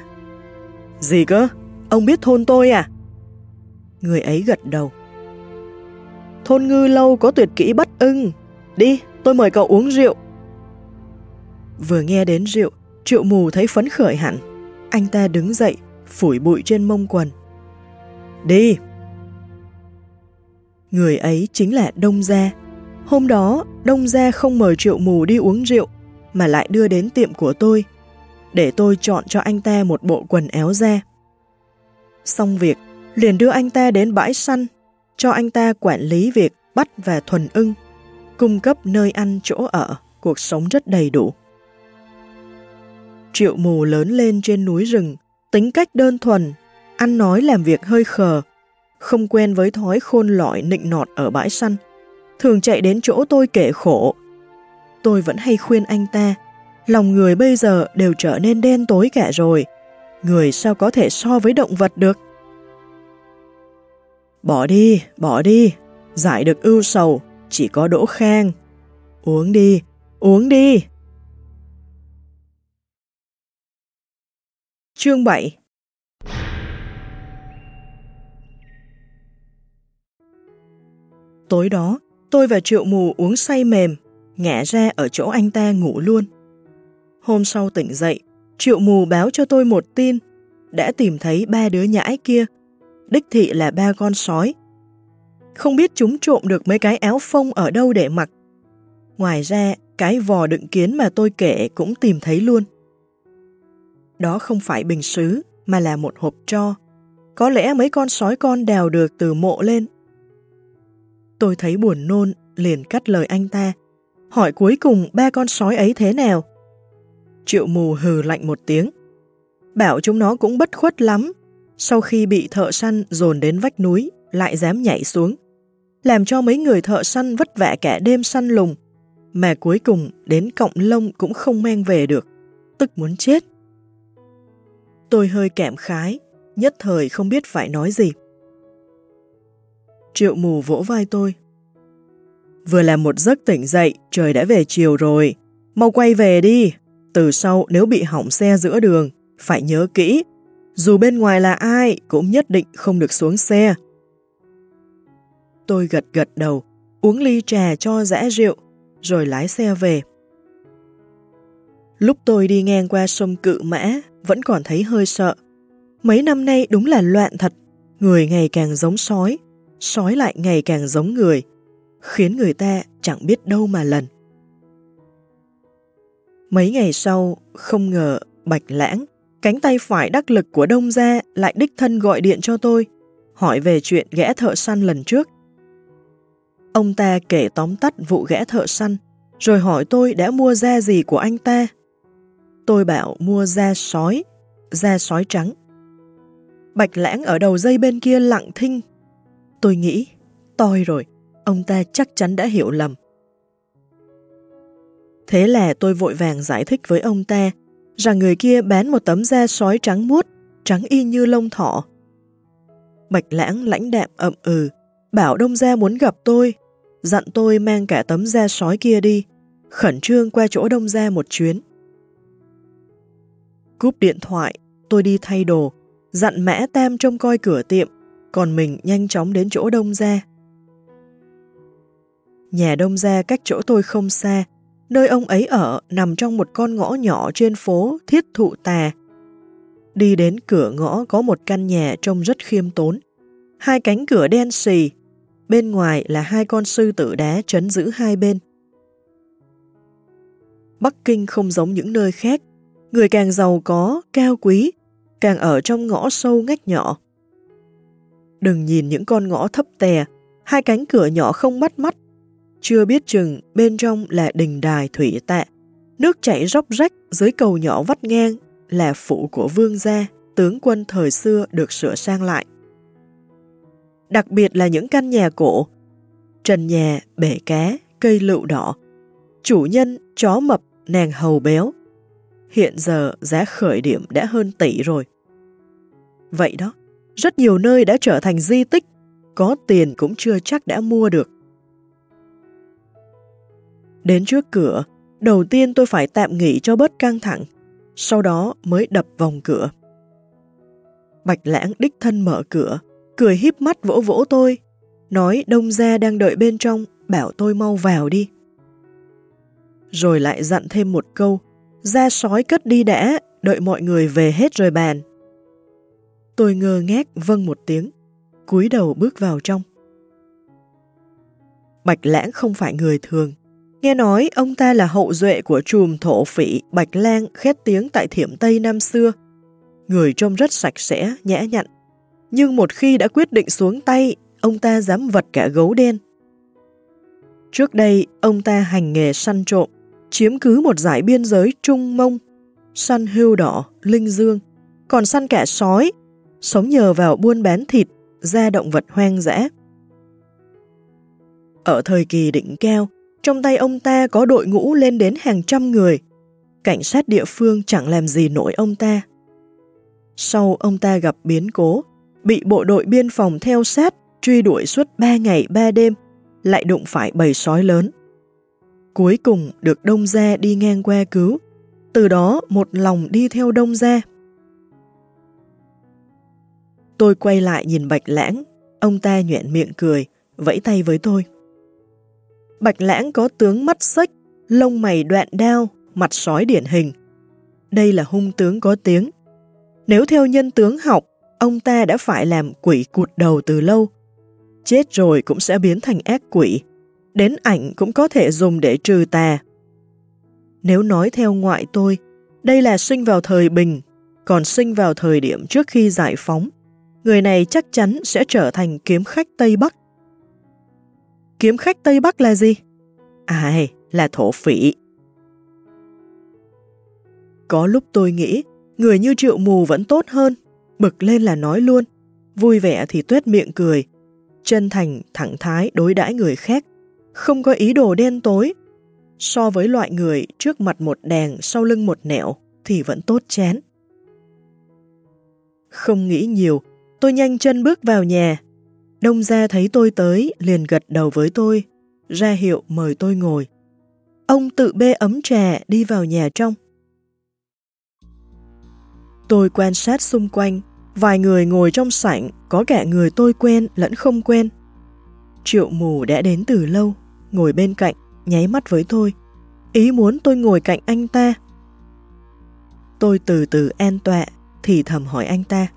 Gì cơ? Ông biết thôn tôi à? Người ấy gật đầu. Thôn ngư lâu có tuyệt kỹ bất ưng. Đi, tôi mời cậu uống rượu. Vừa nghe đến rượu, triệu mù thấy phấn khởi hẳn. Anh ta đứng dậy, phủi bụi trên mông quần. Đi! Người ấy chính là Đông Gia. Hôm đó, Đông Gia không mời triệu mù đi uống rượu, mà lại đưa đến tiệm của tôi, để tôi chọn cho anh ta một bộ quần éo da. Xong việc, liền đưa anh ta đến bãi săn, cho anh ta quản lý việc bắt và thuần ưng, cung cấp nơi ăn chỗ ở, cuộc sống rất đầy đủ. Triệu mù lớn lên trên núi rừng, tính cách đơn thuần, ăn nói làm việc hơi khờ, không quen với thói khôn lọi nịnh nọt ở bãi săn, thường chạy đến chỗ tôi kể khổ. Tôi vẫn hay khuyên anh ta, lòng người bây giờ đều trở nên đen tối cả rồi, người sao có thể so với động vật được. Bỏ đi, bỏ đi, giải được ưu sầu, chỉ có đỗ khang. Uống đi, uống đi. Chương 7 Tối đó, tôi và Triệu Mù uống say mềm, ngã ra ở chỗ anh ta ngủ luôn. Hôm sau tỉnh dậy, Triệu Mù báo cho tôi một tin, đã tìm thấy ba đứa nhãi kia, đích thị là ba con sói. Không biết chúng trộm được mấy cái áo phông ở đâu để mặc. Ngoài ra, cái vò đựng kiến mà tôi kể cũng tìm thấy luôn. Đó không phải bình sứ, mà là một hộp tro. Có lẽ mấy con sói con đào được từ mộ lên. Tôi thấy buồn nôn, liền cắt lời anh ta. Hỏi cuối cùng ba con sói ấy thế nào? Triệu mù hừ lạnh một tiếng. Bảo chúng nó cũng bất khuất lắm. Sau khi bị thợ săn dồn đến vách núi, lại dám nhảy xuống. Làm cho mấy người thợ săn vất vả cả đêm săn lùng, mà cuối cùng đến cọng lông cũng không mang về được, tức muốn chết. Tôi hơi kẹm khái, nhất thời không biết phải nói gì. Triệu mù vỗ vai tôi. Vừa làm một giấc tỉnh dậy, trời đã về chiều rồi. Mau quay về đi. Từ sau nếu bị hỏng xe giữa đường, phải nhớ kỹ. Dù bên ngoài là ai, cũng nhất định không được xuống xe. Tôi gật gật đầu, uống ly trà cho rã rượu, rồi lái xe về. Lúc tôi đi ngang qua sông Cự Mã, vẫn còn thấy hơi sợ. Mấy năm nay đúng là loạn thật, người ngày càng giống sói, sói lại ngày càng giống người, khiến người ta chẳng biết đâu mà lần. Mấy ngày sau, không ngờ Bạch Lãng, cánh tay phải đắc lực của Đông Gia lại đích thân gọi điện cho tôi, hỏi về chuyện ghẽ thợ săn lần trước. Ông ta kể tóm tắt vụ ghẽ thợ săn, rồi hỏi tôi đã mua da gì của anh ta. Tôi bảo mua da sói, da sói trắng. Bạch lãng ở đầu dây bên kia lặng thinh. Tôi nghĩ, toi rồi, ông ta chắc chắn đã hiểu lầm. Thế là tôi vội vàng giải thích với ông ta rằng người kia bán một tấm da sói trắng muốt, trắng y như lông thỏ. Bạch lãng lãnh đạm ậm ừ, bảo đông gia muốn gặp tôi, dặn tôi mang cả tấm da sói kia đi, khẩn trương qua chỗ đông gia một chuyến. Cúp điện thoại, tôi đi thay đồ, dặn mã tam trông coi cửa tiệm, còn mình nhanh chóng đến chỗ đông gia. Nhà đông gia cách chỗ tôi không xa, nơi ông ấy ở nằm trong một con ngõ nhỏ trên phố Thiết Thụ Tà. Đi đến cửa ngõ có một căn nhà trông rất khiêm tốn. Hai cánh cửa đen xì, bên ngoài là hai con sư tử đá trấn giữ hai bên. Bắc Kinh không giống những nơi khác, người càng giàu có, cao quý, càng ở trong ngõ sâu ngách nhỏ. Đừng nhìn những con ngõ thấp tè, hai cánh cửa nhỏ không bắt mắt, chưa biết chừng bên trong là đình đài thủy tạ, nước chảy róc rách dưới cầu nhỏ vắt ngang là phụ của vương gia, tướng quân thời xưa được sửa sang lại. Đặc biệt là những căn nhà cổ, trần nhà, bể cá, cây lựu đỏ, chủ nhân, chó mập, nàng hầu béo. Hiện giờ giá khởi điểm đã hơn tỷ rồi. Vậy đó, rất nhiều nơi đã trở thành di tích, có tiền cũng chưa chắc đã mua được. Đến trước cửa, đầu tiên tôi phải tạm nghỉ cho bớt căng thẳng, sau đó mới đập vòng cửa. Bạch lãng đích thân mở cửa, cười híp mắt vỗ vỗ tôi, nói đông gia đang đợi bên trong, bảo tôi mau vào đi. Rồi lại dặn thêm một câu, ra sói cất đi đã, đợi mọi người về hết rồi bàn. Tôi ngơ ngác vâng một tiếng, cúi đầu bước vào trong. Bạch lãng không phải người thường, Nghe nói ông ta là hậu duệ của chùm thổ phỉ Bạch Lang khét tiếng tại thiểm Tây năm xưa. Người trông rất sạch sẽ, nhã nhặn. Nhưng một khi đã quyết định xuống tay, ông ta dám vật cả gấu đen. Trước đây, ông ta hành nghề săn trộm, chiếm cứ một giải biên giới Trung Mông, săn hưu đỏ, linh dương, còn săn cả sói, sống nhờ vào buôn bán thịt, da động vật hoang dã. Ở thời kỳ đỉnh cao, trong tay ông ta có đội ngũ lên đến hàng trăm người. Cảnh sát địa phương chẳng làm gì nổi ông ta. Sau ông ta gặp biến cố, bị bộ đội biên phòng theo sát, truy đuổi suốt 3 ngày 3 đêm, lại đụng phải bầy sói lớn. Cuối cùng được Đông Gia đi ngang qua cứu, từ đó một lòng đi theo Đông Gia. Tôi quay lại nhìn Bạch Lãng, ông ta nhuện miệng cười, vẫy tay với tôi. Bạch Lãng có tướng mắt sách, lông mày đoạn đao, mặt sói điển hình. Đây là hung tướng có tiếng. Nếu theo nhân tướng học, ông ta đã phải làm quỷ cụt đầu từ lâu. Chết rồi cũng sẽ biến thành ác quỷ. Đến ảnh cũng có thể dùng để trừ tà. Nếu nói theo ngoại tôi, đây là sinh vào thời bình, còn sinh vào thời điểm trước khi giải phóng. Người này chắc chắn sẽ trở thành kiếm khách Tây Bắc Kiếm khách Tây Bắc là gì? À, Ai, là thổ phỉ. Có lúc tôi nghĩ, người như triệu mù vẫn tốt hơn, bực lên là nói luôn, vui vẻ thì tuét miệng cười, chân thành, thẳng thái đối đãi người khác, không có ý đồ đen tối. So với loại người trước mặt một đèn, sau lưng một nẻo, thì vẫn tốt chén. Không nghĩ nhiều, tôi nhanh chân bước vào nhà, Đông gia thấy tôi tới, liền gật đầu với tôi, ra hiệu mời tôi ngồi. Ông tự bê ấm trà đi vào nhà trong. Tôi quan sát xung quanh, vài người ngồi trong sảnh, có cả người tôi quen lẫn không quen. Triệu mù đã đến từ lâu, ngồi bên cạnh, nháy mắt với tôi, ý muốn tôi ngồi cạnh anh ta. Tôi từ từ an tọa, thì thầm hỏi anh ta.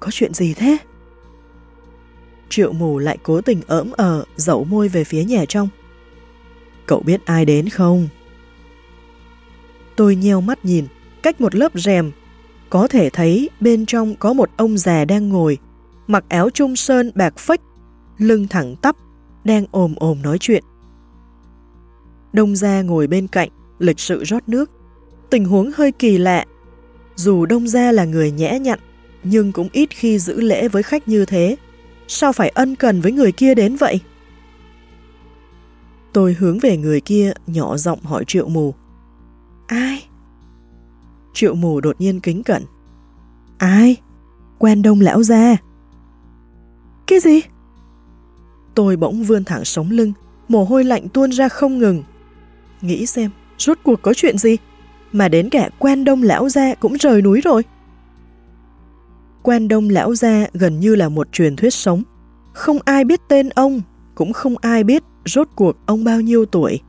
Có chuyện gì thế? Triệu mù lại cố tình ỡm ờ, dẫu môi về phía nhà trong. Cậu biết ai đến không? Tôi nheo mắt nhìn, cách một lớp rèm, có thể thấy bên trong có một ông già đang ngồi, mặc áo trung sơn bạc phách, lưng thẳng tắp, đang ồm ồm nói chuyện. Đông gia ngồi bên cạnh, lịch sự rót nước. Tình huống hơi kỳ lạ. Dù Đông gia là người nhẽ nhặn, nhưng cũng ít khi giữ lễ với khách như thế. Sao phải ân cần với người kia đến vậy? Tôi hướng về người kia, nhỏ giọng hỏi triệu mù. Ai? Triệu mù đột nhiên kính cẩn. Ai? Quen đông lão gia. Cái gì? Tôi bỗng vươn thẳng sống lưng, mồ hôi lạnh tuôn ra không ngừng. Nghĩ xem, rốt cuộc có chuyện gì? Mà đến cả quen đông lão gia cũng rời núi rồi. Quen đông lão gia gần như là một truyền thuyết sống. Không ai biết tên ông, cũng không ai biết rốt cuộc ông bao nhiêu tuổi.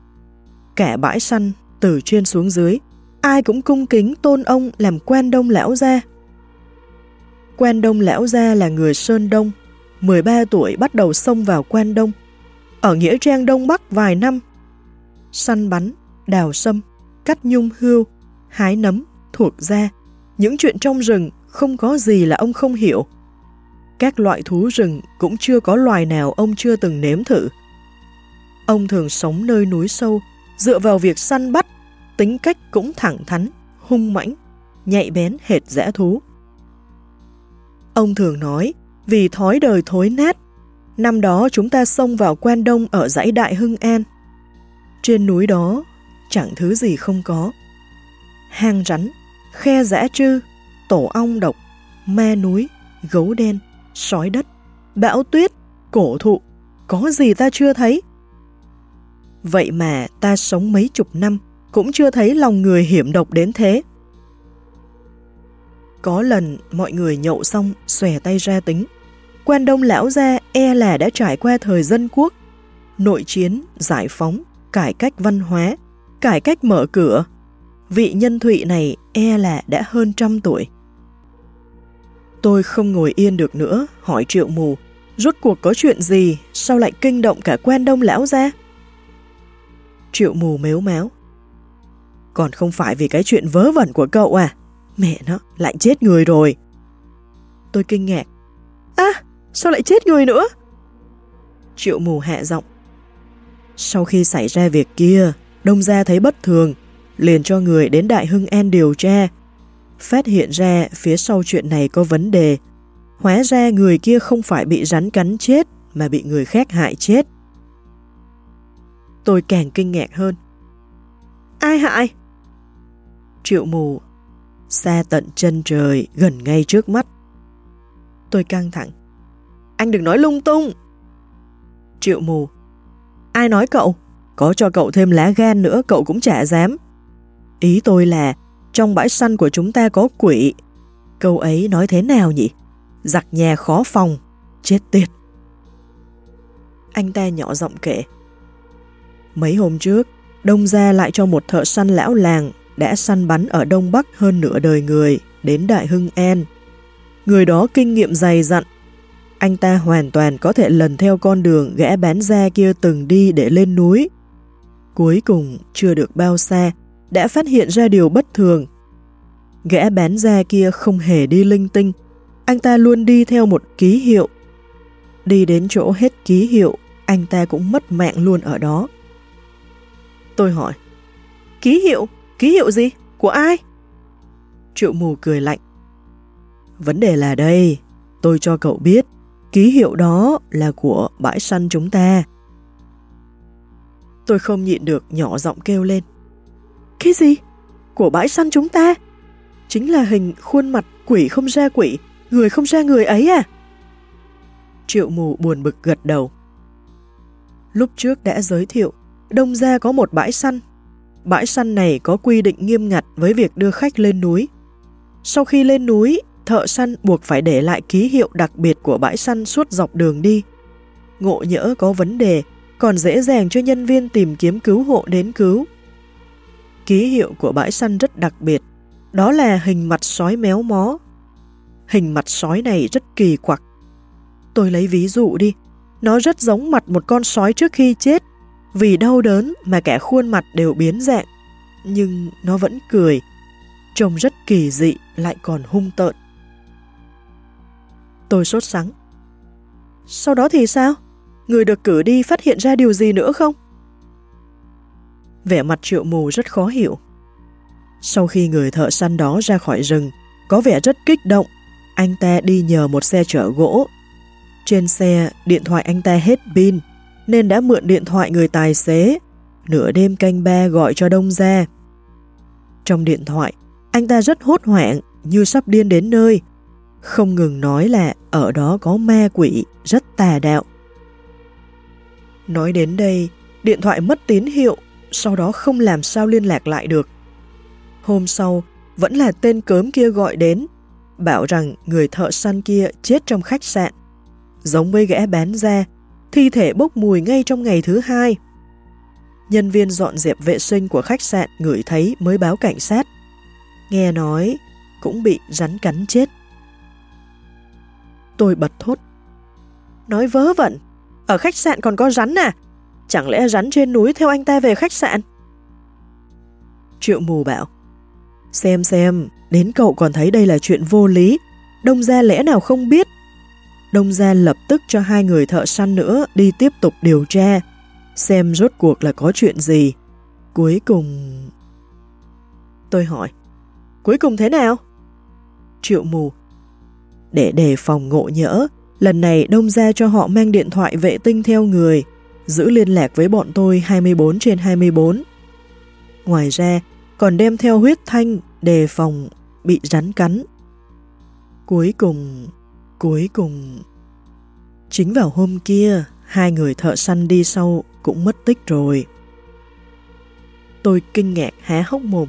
Cả bãi săn, từ trên xuống dưới, ai cũng cung kính tôn ông làm quan đông lão gia. Quan đông lão gia là người Sơn Đông, 13 tuổi bắt đầu xông vào quan đông. Ở Nghĩa Trang Đông Bắc vài năm, săn bắn, đào sâm, cắt nhung hươu, hái nấm, thuộc gia Những chuyện trong rừng không có gì là ông không hiểu. Các loại thú rừng cũng chưa có loài nào ông chưa từng nếm thử. Ông thường sống nơi núi sâu, dựa vào việc săn bắt, tính cách cũng thẳng thắn, hung mãnh, nhạy bén hệt dã thú. Ông thường nói, vì thói đời thối nát, năm đó chúng ta xông vào quan đông ở dãy Đại Hưng An. Trên núi đó, chẳng thứ gì không có. Hang rắn, khe dã trư, tổ ong độc, ma núi, gấu đen, sói đất, bão tuyết, cổ thụ, có gì ta chưa thấy? Vậy mà ta sống mấy chục năm cũng chưa thấy lòng người hiểm độc đến thế. Có lần mọi người nhậu xong xòe tay ra tính. Quan đông lão gia e là đã trải qua thời dân quốc, nội chiến, giải phóng, cải cách văn hóa, cải cách mở cửa. Vị nhân thụy này e là đã hơn trăm tuổi. Tôi không ngồi yên được nữa, hỏi triệu mù, rốt cuộc có chuyện gì, sao lại kinh động cả quan đông lão ra? Triệu mù mếu máu. Còn không phải vì cái chuyện vớ vẩn của cậu à? Mẹ nó, lại chết người rồi. Tôi kinh ngạc. À, sao lại chết người nữa? Triệu mù hạ giọng. Sau khi xảy ra việc kia, đông gia thấy bất thường, liền cho người đến Đại Hưng An điều tra. Phát hiện ra phía sau chuyện này có vấn đề. Hóa ra người kia không phải bị rắn cắn chết, mà bị người khác hại chết. Tôi càng kinh ngạc hơn. Ai hại? Triệu mù, xa tận chân trời, gần ngay trước mắt. Tôi căng thẳng. Anh đừng nói lung tung. Triệu mù, ai nói cậu? Có cho cậu thêm lá gan nữa cậu cũng chả dám. Ý tôi là, trong bãi săn của chúng ta có quỷ. Câu ấy nói thế nào nhỉ? Giặc nhà khó phòng, chết tiệt. Anh ta nhỏ giọng kể. Mấy hôm trước, Đông Gia lại cho một thợ săn lão làng đã săn bắn ở Đông Bắc hơn nửa đời người đến Đại Hưng An. Người đó kinh nghiệm dày dặn. Anh ta hoàn toàn có thể lần theo con đường gã bán ra kia từng đi để lên núi. Cuối cùng, chưa được bao xa, đã phát hiện ra điều bất thường. Gã bán ra kia không hề đi linh tinh, anh ta luôn đi theo một ký hiệu. Đi đến chỗ hết ký hiệu, anh ta cũng mất mạng luôn ở đó. Tôi hỏi, ký hiệu? Ký hiệu gì? Của ai? Triệu mù cười lạnh. Vấn đề là đây, tôi cho cậu biết, ký hiệu đó là của bãi săn chúng ta. Tôi không nhịn được nhỏ giọng kêu lên. Cái gì? Của bãi săn chúng ta? Chính là hình khuôn mặt quỷ không ra quỷ, người không ra người ấy à? Triệu mù buồn bực gật đầu. Lúc trước đã giới thiệu, Đông Gia có một bãi săn. Bãi săn này có quy định nghiêm ngặt với việc đưa khách lên núi. Sau khi lên núi, thợ săn buộc phải để lại ký hiệu đặc biệt của bãi săn suốt dọc đường đi. Ngộ nhỡ có vấn đề, còn dễ dàng cho nhân viên tìm kiếm cứu hộ đến cứu. Ký hiệu của bãi săn rất đặc biệt, Đó là hình mặt sói méo mó. Hình mặt sói này rất kỳ quặc. Tôi lấy ví dụ đi. Nó rất giống mặt một con sói trước khi chết. Vì đau đớn mà cả khuôn mặt đều biến dạng. Nhưng nó vẫn cười. Trông rất kỳ dị lại còn hung tợn. Tôi sốt sắng. Sau đó thì sao? Người được cử đi phát hiện ra điều gì nữa không? Vẻ mặt triệu mù rất khó hiểu. Sau khi người thợ săn đó ra khỏi rừng, có vẻ rất kích động, anh ta đi nhờ một xe chở gỗ. Trên xe, điện thoại anh ta hết pin, nên đã mượn điện thoại người tài xế, nửa đêm canh ba gọi cho đông ra. Trong điện thoại, anh ta rất hốt hoảng, như sắp điên đến nơi, không ngừng nói là ở đó có ma quỷ, rất tà đạo. Nói đến đây, điện thoại mất tín hiệu, sau đó không làm sao liên lạc lại được. Hôm sau, vẫn là tên cớm kia gọi đến, bảo rằng người thợ săn kia chết trong khách sạn. Giống với gã bán ra, thi thể bốc mùi ngay trong ngày thứ hai. Nhân viên dọn dẹp vệ sinh của khách sạn ngửi thấy mới báo cảnh sát. Nghe nói, cũng bị rắn cắn chết. Tôi bật thốt. Nói vớ vẩn, ở khách sạn còn có rắn à? Chẳng lẽ rắn trên núi theo anh ta về khách sạn? Triệu mù bảo. Xem xem, đến cậu còn thấy đây là chuyện vô lý. Đông gia lẽ nào không biết? Đông gia lập tức cho hai người thợ săn nữa đi tiếp tục điều tra, xem rốt cuộc là có chuyện gì. Cuối cùng... Tôi hỏi, cuối cùng thế nào? Triệu mù, để đề phòng ngộ nhỡ, lần này đông gia cho họ mang điện thoại vệ tinh theo người, giữ liên lạc với bọn tôi 24 trên 24. Ngoài ra, còn đem theo huyết thanh đề phòng bị rắn cắn. Cuối cùng, cuối cùng... Chính vào hôm kia, hai người thợ săn đi sau cũng mất tích rồi. Tôi kinh ngạc há hốc mồm.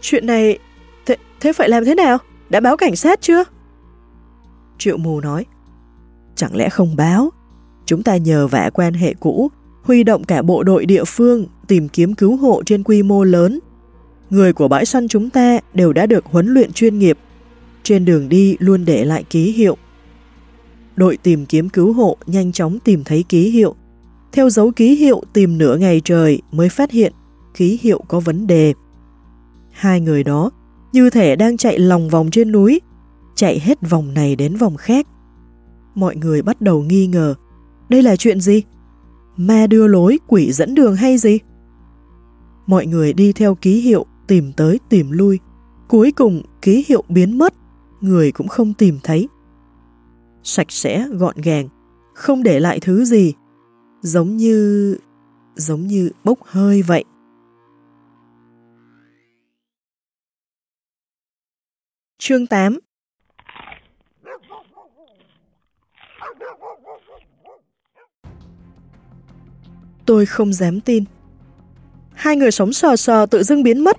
Chuyện này, thế, thế phải làm thế nào? Đã báo cảnh sát chưa? Triệu mù nói, chẳng lẽ không báo? Chúng ta nhờ vả quan hệ cũ, huy động cả bộ đội địa phương tìm kiếm cứu hộ trên quy mô lớn. Người của bãi săn chúng ta đều đã được huấn luyện chuyên nghiệp, trên đường đi luôn để lại ký hiệu. Đội tìm kiếm cứu hộ nhanh chóng tìm thấy ký hiệu. Theo dấu ký hiệu tìm nửa ngày trời mới phát hiện ký hiệu có vấn đề. Hai người đó như thể đang chạy lòng vòng trên núi, chạy hết vòng này đến vòng khác. Mọi người bắt đầu nghi ngờ, đây là chuyện gì? Ma đưa lối, quỷ dẫn đường hay gì? Mọi người đi theo ký hiệu, tìm tới tìm lui. Cuối cùng ký hiệu biến mất, người cũng không tìm thấy. Sạch sẽ, gọn gàng, không để lại thứ gì. Giống như... giống như bốc hơi vậy. Chương 8 Tôi không dám tin. Hai người sống sờ sờ tự dưng biến mất.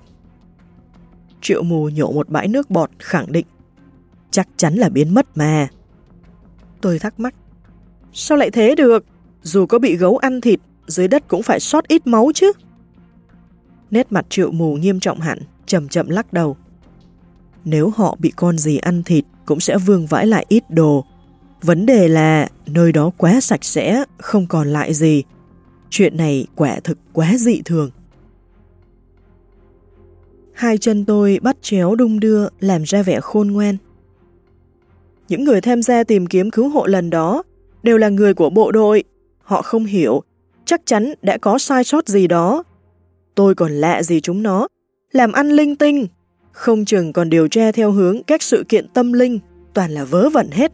Triệu mù nhổ một bãi nước bọt khẳng định. Chắc chắn là biến mất mà. Tôi thắc mắc. Sao lại thế được? Dù có bị gấu ăn thịt, dưới đất cũng phải sót ít máu chứ. Nét mặt triệu mù nghiêm trọng hẳn, chậm chậm lắc đầu. Nếu họ bị con gì ăn thịt, cũng sẽ vương vãi lại ít đồ. Vấn đề là nơi đó quá sạch sẽ, không còn lại gì, Chuyện này quả thực quá dị thường. Hai chân tôi bắt chéo đung đưa làm ra vẻ khôn ngoan. Những người tham gia tìm kiếm cứu hộ lần đó đều là người của bộ đội. Họ không hiểu, chắc chắn đã có sai sót gì đó. Tôi còn lạ gì chúng nó, làm ăn linh tinh, không chừng còn điều tra theo hướng các sự kiện tâm linh, toàn là vớ vẩn hết.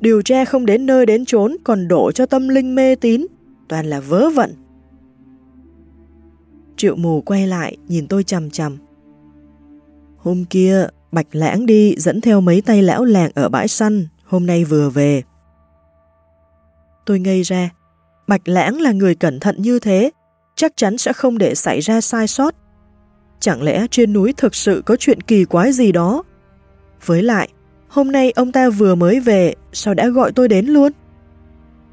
Điều tra không đến nơi đến chốn còn đổ cho tâm linh mê tín, toàn là vớ vẩn. Triệu mù quay lại, nhìn tôi chầm chầm. Hôm kia, Bạch Lãng đi dẫn theo mấy tay lão làng ở bãi săn, hôm nay vừa về. Tôi ngây ra, Bạch Lãng là người cẩn thận như thế, chắc chắn sẽ không để xảy ra sai sót. Chẳng lẽ trên núi thực sự có chuyện kỳ quái gì đó? Với lại, hôm nay ông ta vừa mới về, sao đã gọi tôi đến luôn?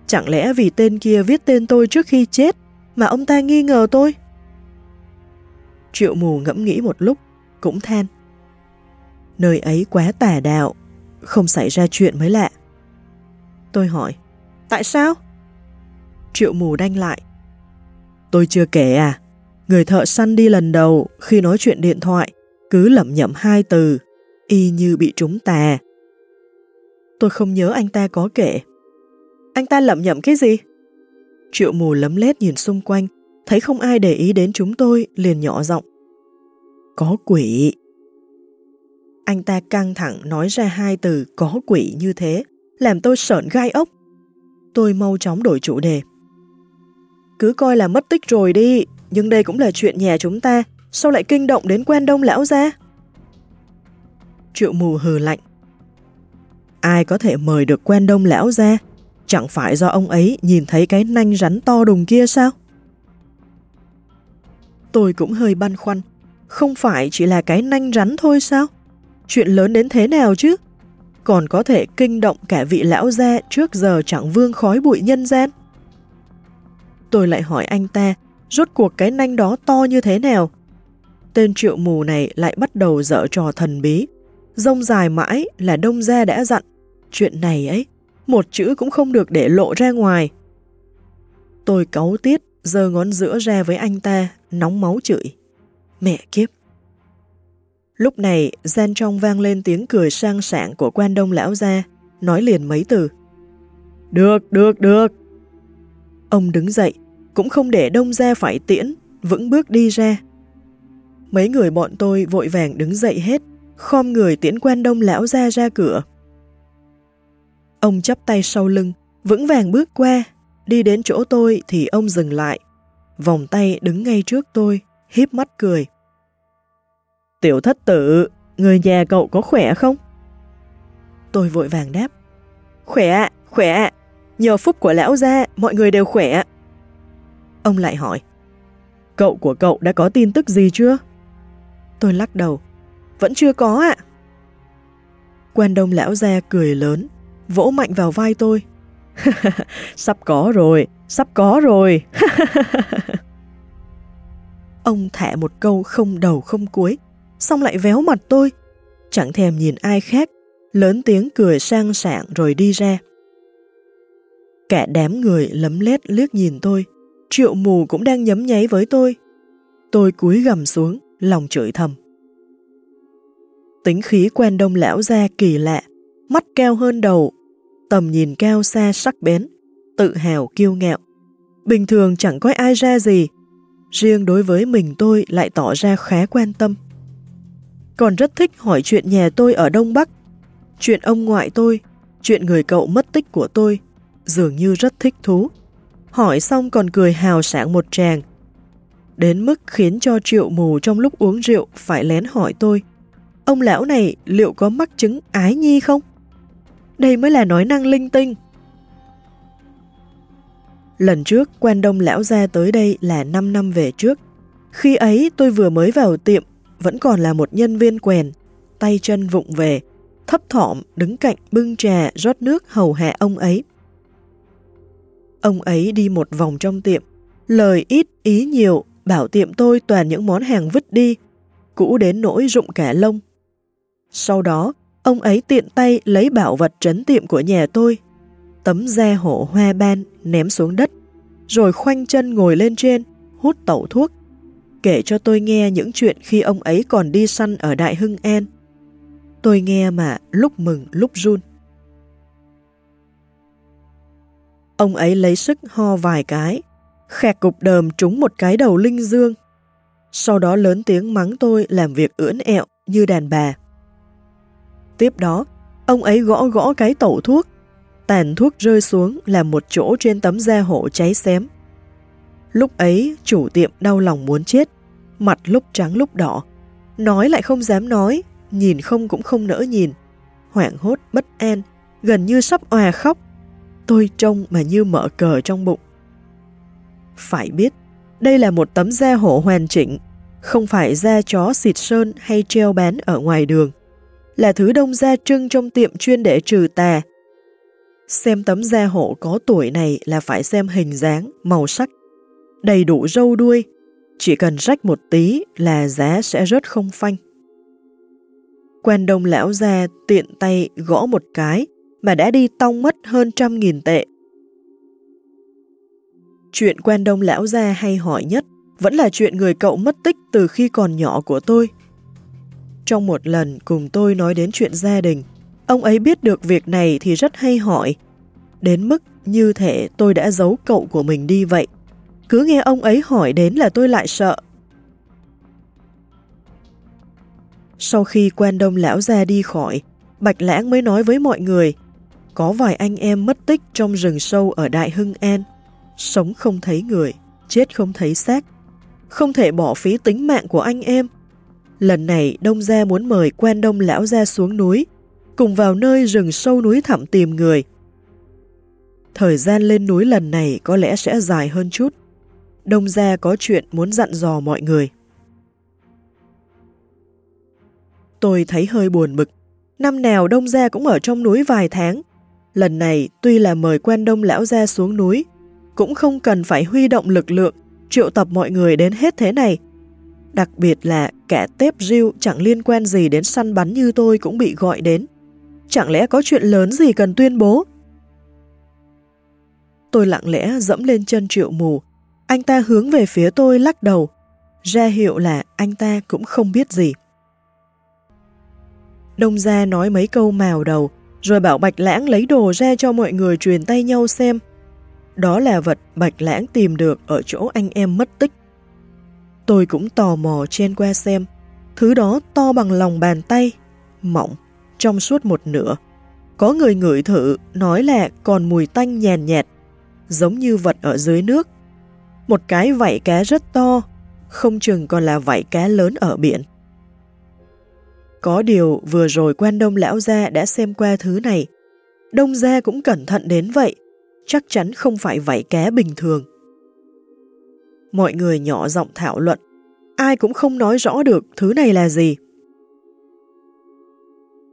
Chẳng lẽ vì tên kia viết tên tôi trước khi chết mà ông ta nghi ngờ tôi? Triệu mù ngẫm nghĩ một lúc, cũng than. Nơi ấy quá tà đạo, không xảy ra chuyện mới lạ. Tôi hỏi, tại sao? Triệu mù đanh lại. Tôi chưa kể à, người thợ săn đi lần đầu khi nói chuyện điện thoại, cứ lẩm nhẩm hai từ, y như bị trúng tà. Tôi không nhớ anh ta có kể. Anh ta lẩm nhẩm cái gì? Triệu mù lấm lét nhìn xung quanh, thấy không ai để ý đến chúng tôi, liền nhỏ giọng. Có quỷ. Anh ta căng thẳng nói ra hai từ có quỷ như thế, làm tôi sợn gai ốc. Tôi mau chóng đổi chủ đề. Cứ coi là mất tích rồi đi, nhưng đây cũng là chuyện nhà chúng ta, sao lại kinh động đến quen đông lão ra? Triệu mù hừ lạnh. Ai có thể mời được quen đông lão ra? Chẳng phải do ông ấy nhìn thấy cái nanh rắn to đùng kia sao? Tôi cũng hơi băn khoăn. Không phải chỉ là cái nanh rắn thôi sao? Chuyện lớn đến thế nào chứ? Còn có thể kinh động cả vị lão gia trước giờ chẳng vương khói bụi nhân gian. Tôi lại hỏi anh ta, rốt cuộc cái nanh đó to như thế nào? Tên triệu mù này lại bắt đầu dở trò thần bí. Rông dài mãi là đông gia đã dặn. Chuyện này ấy, một chữ cũng không được để lộ ra ngoài. Tôi cáu tiết, giơ ngón giữa ra với anh ta, nóng máu chửi. Mẹ kiếp! Lúc này, gian trong vang lên tiếng cười sang sảng của quan đông lão gia, nói liền mấy từ. Được, được, được. Ông đứng dậy, cũng không để đông gia phải tiễn, vững bước đi ra. Mấy người bọn tôi vội vàng đứng dậy hết, khom người tiễn quan đông lão gia ra cửa. Ông chắp tay sau lưng, vững vàng bước qua, đi đến chỗ tôi thì ông dừng lại, vòng tay đứng ngay trước tôi, hiếp mắt cười. Tiểu thất tử, người nhà cậu có khỏe không? Tôi vội vàng đáp. Khỏe ạ, khỏe ạ, nhờ phúc của lão gia, mọi người đều khỏe. Ông lại hỏi. Cậu của cậu đã có tin tức gì chưa? Tôi lắc đầu. Vẫn chưa có ạ. Quan đông lão gia cười lớn, vỗ mạnh vào vai tôi. sắp có rồi, sắp có rồi. Ông thả một câu không đầu không cuối, xong lại véo mặt tôi. Chẳng thèm nhìn ai khác, lớn tiếng cười sang sảng rồi đi ra. Cả đám người lấm lét liếc nhìn tôi, triệu mù cũng đang nhấm nháy với tôi. Tôi cúi gầm xuống, lòng chửi thầm. Tính khí quen đông lão ra kỳ lạ, mắt cao hơn đầu, tầm nhìn cao xa sắc bén, tự hào kiêu ngạo. Bình thường chẳng có ai ra gì, riêng đối với mình tôi lại tỏ ra khá quan tâm còn rất thích hỏi chuyện nhà tôi ở Đông Bắc, chuyện ông ngoại tôi, chuyện người cậu mất tích của tôi, dường như rất thích thú. Hỏi xong còn cười hào sảng một tràng, đến mức khiến cho triệu mù trong lúc uống rượu phải lén hỏi tôi, ông lão này liệu có mắc chứng ái nhi không? Đây mới là nói năng linh tinh. Lần trước, quan đông lão ra tới đây là 5 năm về trước. Khi ấy tôi vừa mới vào tiệm vẫn còn là một nhân viên quèn, tay chân vụng về, thấp thỏm đứng cạnh bưng trà rót nước hầu hạ ông ấy. Ông ấy đi một vòng trong tiệm, lời ít ý nhiều, bảo tiệm tôi toàn những món hàng vứt đi, cũ đến nỗi rụng cả lông. Sau đó, ông ấy tiện tay lấy bảo vật trấn tiệm của nhà tôi, tấm da hổ hoa ban ném xuống đất, rồi khoanh chân ngồi lên trên, hút tẩu thuốc kể cho tôi nghe những chuyện khi ông ấy còn đi săn ở Đại Hưng An. Tôi nghe mà lúc mừng lúc run. Ông ấy lấy sức ho vài cái, khẹt cục đờm trúng một cái đầu linh dương. Sau đó lớn tiếng mắng tôi làm việc ưỡn ẹo như đàn bà. Tiếp đó, ông ấy gõ gõ cái tẩu thuốc, tàn thuốc rơi xuống làm một chỗ trên tấm da hổ cháy xém. Lúc ấy, chủ tiệm đau lòng muốn chết, mặt lúc trắng lúc đỏ, nói lại không dám nói, nhìn không cũng không nỡ nhìn, hoảng hốt, bất an, gần như sắp òa khóc. Tôi trông mà như mở cờ trong bụng. Phải biết, đây là một tấm da hổ hoàn chỉnh, không phải da chó xịt sơn hay treo bán ở ngoài đường, là thứ đông gia trưng trong tiệm chuyên để trừ tà. Xem tấm da hộ có tuổi này là phải xem hình dáng, màu sắc, đầy đủ râu đuôi, chỉ cần rách một tí là giá sẽ rớt không phanh. Quan đông lão gia tiện tay gõ một cái mà đã đi tong mất hơn trăm nghìn tệ. Chuyện quan đông lão gia hay hỏi nhất vẫn là chuyện người cậu mất tích từ khi còn nhỏ của tôi. Trong một lần cùng tôi nói đến chuyện gia đình, ông ấy biết được việc này thì rất hay hỏi, đến mức như thể tôi đã giấu cậu của mình đi vậy. Cứ nghe ông ấy hỏi đến là tôi lại sợ. Sau khi quan đông lão ra đi khỏi, Bạch Lãng mới nói với mọi người, có vài anh em mất tích trong rừng sâu ở Đại Hưng An, sống không thấy người, chết không thấy xác, không thể bỏ phí tính mạng của anh em. Lần này Đông Gia muốn mời quen đông lão gia xuống núi, cùng vào nơi rừng sâu núi thẳm tìm người. Thời gian lên núi lần này có lẽ sẽ dài hơn chút. Đông Gia có chuyện muốn dặn dò mọi người. Tôi thấy hơi buồn bực. Năm nào Đông Gia cũng ở trong núi vài tháng. Lần này tuy là mời quen Đông Lão Gia xuống núi, cũng không cần phải huy động lực lượng, triệu tập mọi người đến hết thế này. Đặc biệt là cả tép riêu chẳng liên quan gì đến săn bắn như tôi cũng bị gọi đến. Chẳng lẽ có chuyện lớn gì cần tuyên bố? Tôi lặng lẽ dẫm lên chân triệu mù. Anh ta hướng về phía tôi lắc đầu, ra hiệu là anh ta cũng không biết gì. Đông gia nói mấy câu màu đầu, rồi bảo Bạch Lãng lấy đồ ra cho mọi người truyền tay nhau xem. Đó là vật Bạch Lãng tìm được ở chỗ anh em mất tích. Tôi cũng tò mò chen qua xem, thứ đó to bằng lòng bàn tay, mỏng, trong suốt một nửa. Có người ngửi thử, nói là còn mùi tanh nhàn nhạt, giống như vật ở dưới nước. Một cái vảy cá rất to, không chừng còn là vảy cá lớn ở biển. Có điều vừa rồi quan đông lão gia đã xem qua thứ này. Đông gia cũng cẩn thận đến vậy, chắc chắn không phải vảy cá bình thường. Mọi người nhỏ giọng thảo luận, ai cũng không nói rõ được thứ này là gì.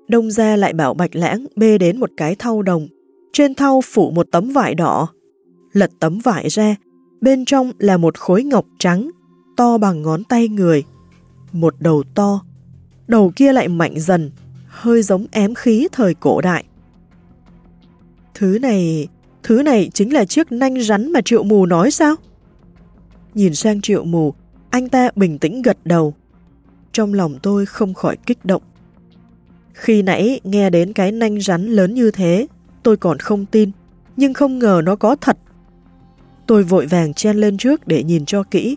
Đông gia lại bảo Bạch Lãng bê đến một cái thau đồng, trên thau phủ một tấm vải đỏ. Lật tấm vải ra, bên trong là một khối ngọc trắng, to bằng ngón tay người. Một đầu to, đầu kia lại mạnh dần, hơi giống ém khí thời cổ đại. Thứ này, thứ này chính là chiếc nanh rắn mà triệu mù nói sao? Nhìn sang triệu mù, anh ta bình tĩnh gật đầu. Trong lòng tôi không khỏi kích động. Khi nãy nghe đến cái nanh rắn lớn như thế, tôi còn không tin, nhưng không ngờ nó có thật. Tôi vội vàng chen lên trước để nhìn cho kỹ.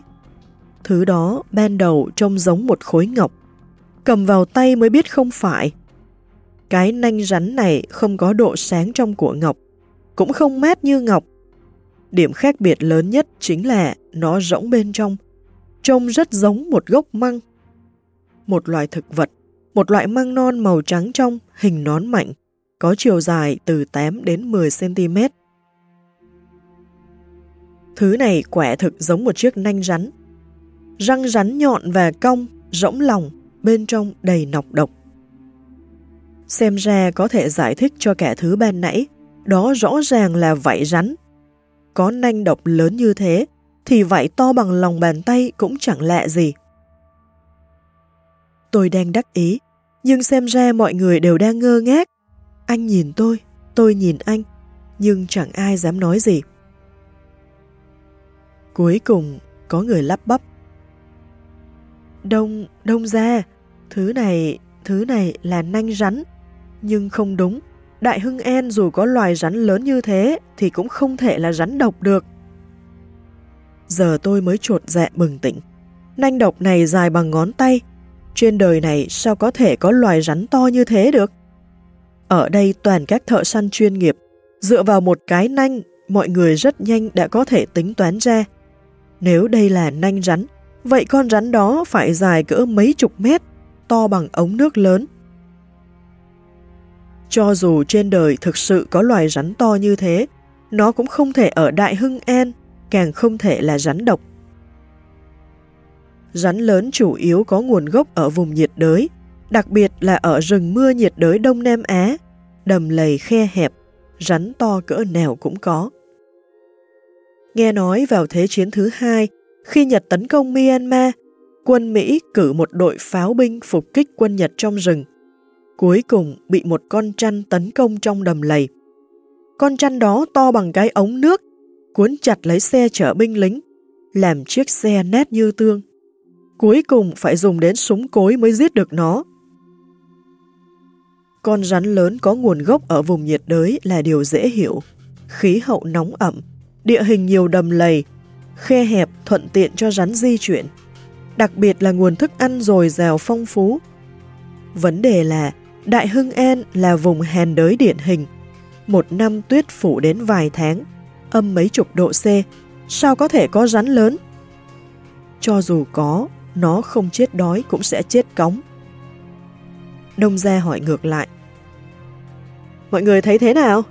Thứ đó ban đầu trông giống một khối ngọc, cầm vào tay mới biết không phải. Cái nanh rắn này không có độ sáng trong của ngọc, cũng không mát như ngọc. Điểm khác biệt lớn nhất chính là nó rỗng bên trong, trông rất giống một gốc măng. Một loài thực vật, một loại măng non màu trắng trong, hình nón mạnh, có chiều dài từ 8 đến 10 cm. Thứ này quả thực giống một chiếc nanh rắn. Răng rắn nhọn và cong, rỗng lòng, bên trong đầy nọc độc. Xem ra có thể giải thích cho cả thứ ban nãy, đó rõ ràng là vảy rắn. Có nanh độc lớn như thế, thì vảy to bằng lòng bàn tay cũng chẳng lạ gì. Tôi đang đắc ý, nhưng xem ra mọi người đều đang ngơ ngác. Anh nhìn tôi, tôi nhìn anh, nhưng chẳng ai dám nói gì. Cuối cùng, có người lắp bắp. Đông, đông ra, thứ này, thứ này là nanh rắn, nhưng không đúng. Đại Hưng En dù có loài rắn lớn như thế thì cũng không thể là rắn độc được. Giờ tôi mới chuột dạ bừng tỉnh. Nanh độc này dài bằng ngón tay. Trên đời này sao có thể có loài rắn to như thế được? Ở đây toàn các thợ săn chuyên nghiệp. Dựa vào một cái nanh, mọi người rất nhanh đã có thể tính toán ra. Nếu đây là nanh rắn, vậy con rắn đó phải dài cỡ mấy chục mét, to bằng ống nước lớn. Cho dù trên đời thực sự có loài rắn to như thế, nó cũng không thể ở Đại Hưng An, càng không thể là rắn độc. Rắn lớn chủ yếu có nguồn gốc ở vùng nhiệt đới, đặc biệt là ở rừng mưa nhiệt đới Đông Nam Á, đầm lầy khe hẹp, rắn to cỡ nào cũng có. Nghe nói vào Thế chiến thứ hai, khi Nhật tấn công Myanmar, quân Mỹ cử một đội pháo binh phục kích quân Nhật trong rừng. Cuối cùng bị một con trăn tấn công trong đầm lầy. Con trăn đó to bằng cái ống nước, cuốn chặt lấy xe chở binh lính, làm chiếc xe nét như tương. Cuối cùng phải dùng đến súng cối mới giết được nó. Con rắn lớn có nguồn gốc ở vùng nhiệt đới là điều dễ hiểu. Khí hậu nóng ẩm, địa hình nhiều đầm lầy, khe hẹp thuận tiện cho rắn di chuyển. Đặc biệt là nguồn thức ăn dồi dào phong phú. Vấn đề là Đại Hưng An là vùng hèn đới điển hình. Một năm tuyết phủ đến vài tháng, âm mấy chục độ C, sao có thể có rắn lớn? Cho dù có, nó không chết đói cũng sẽ chết cống. Đông Gia hỏi ngược lại. Mọi người thấy thế nào?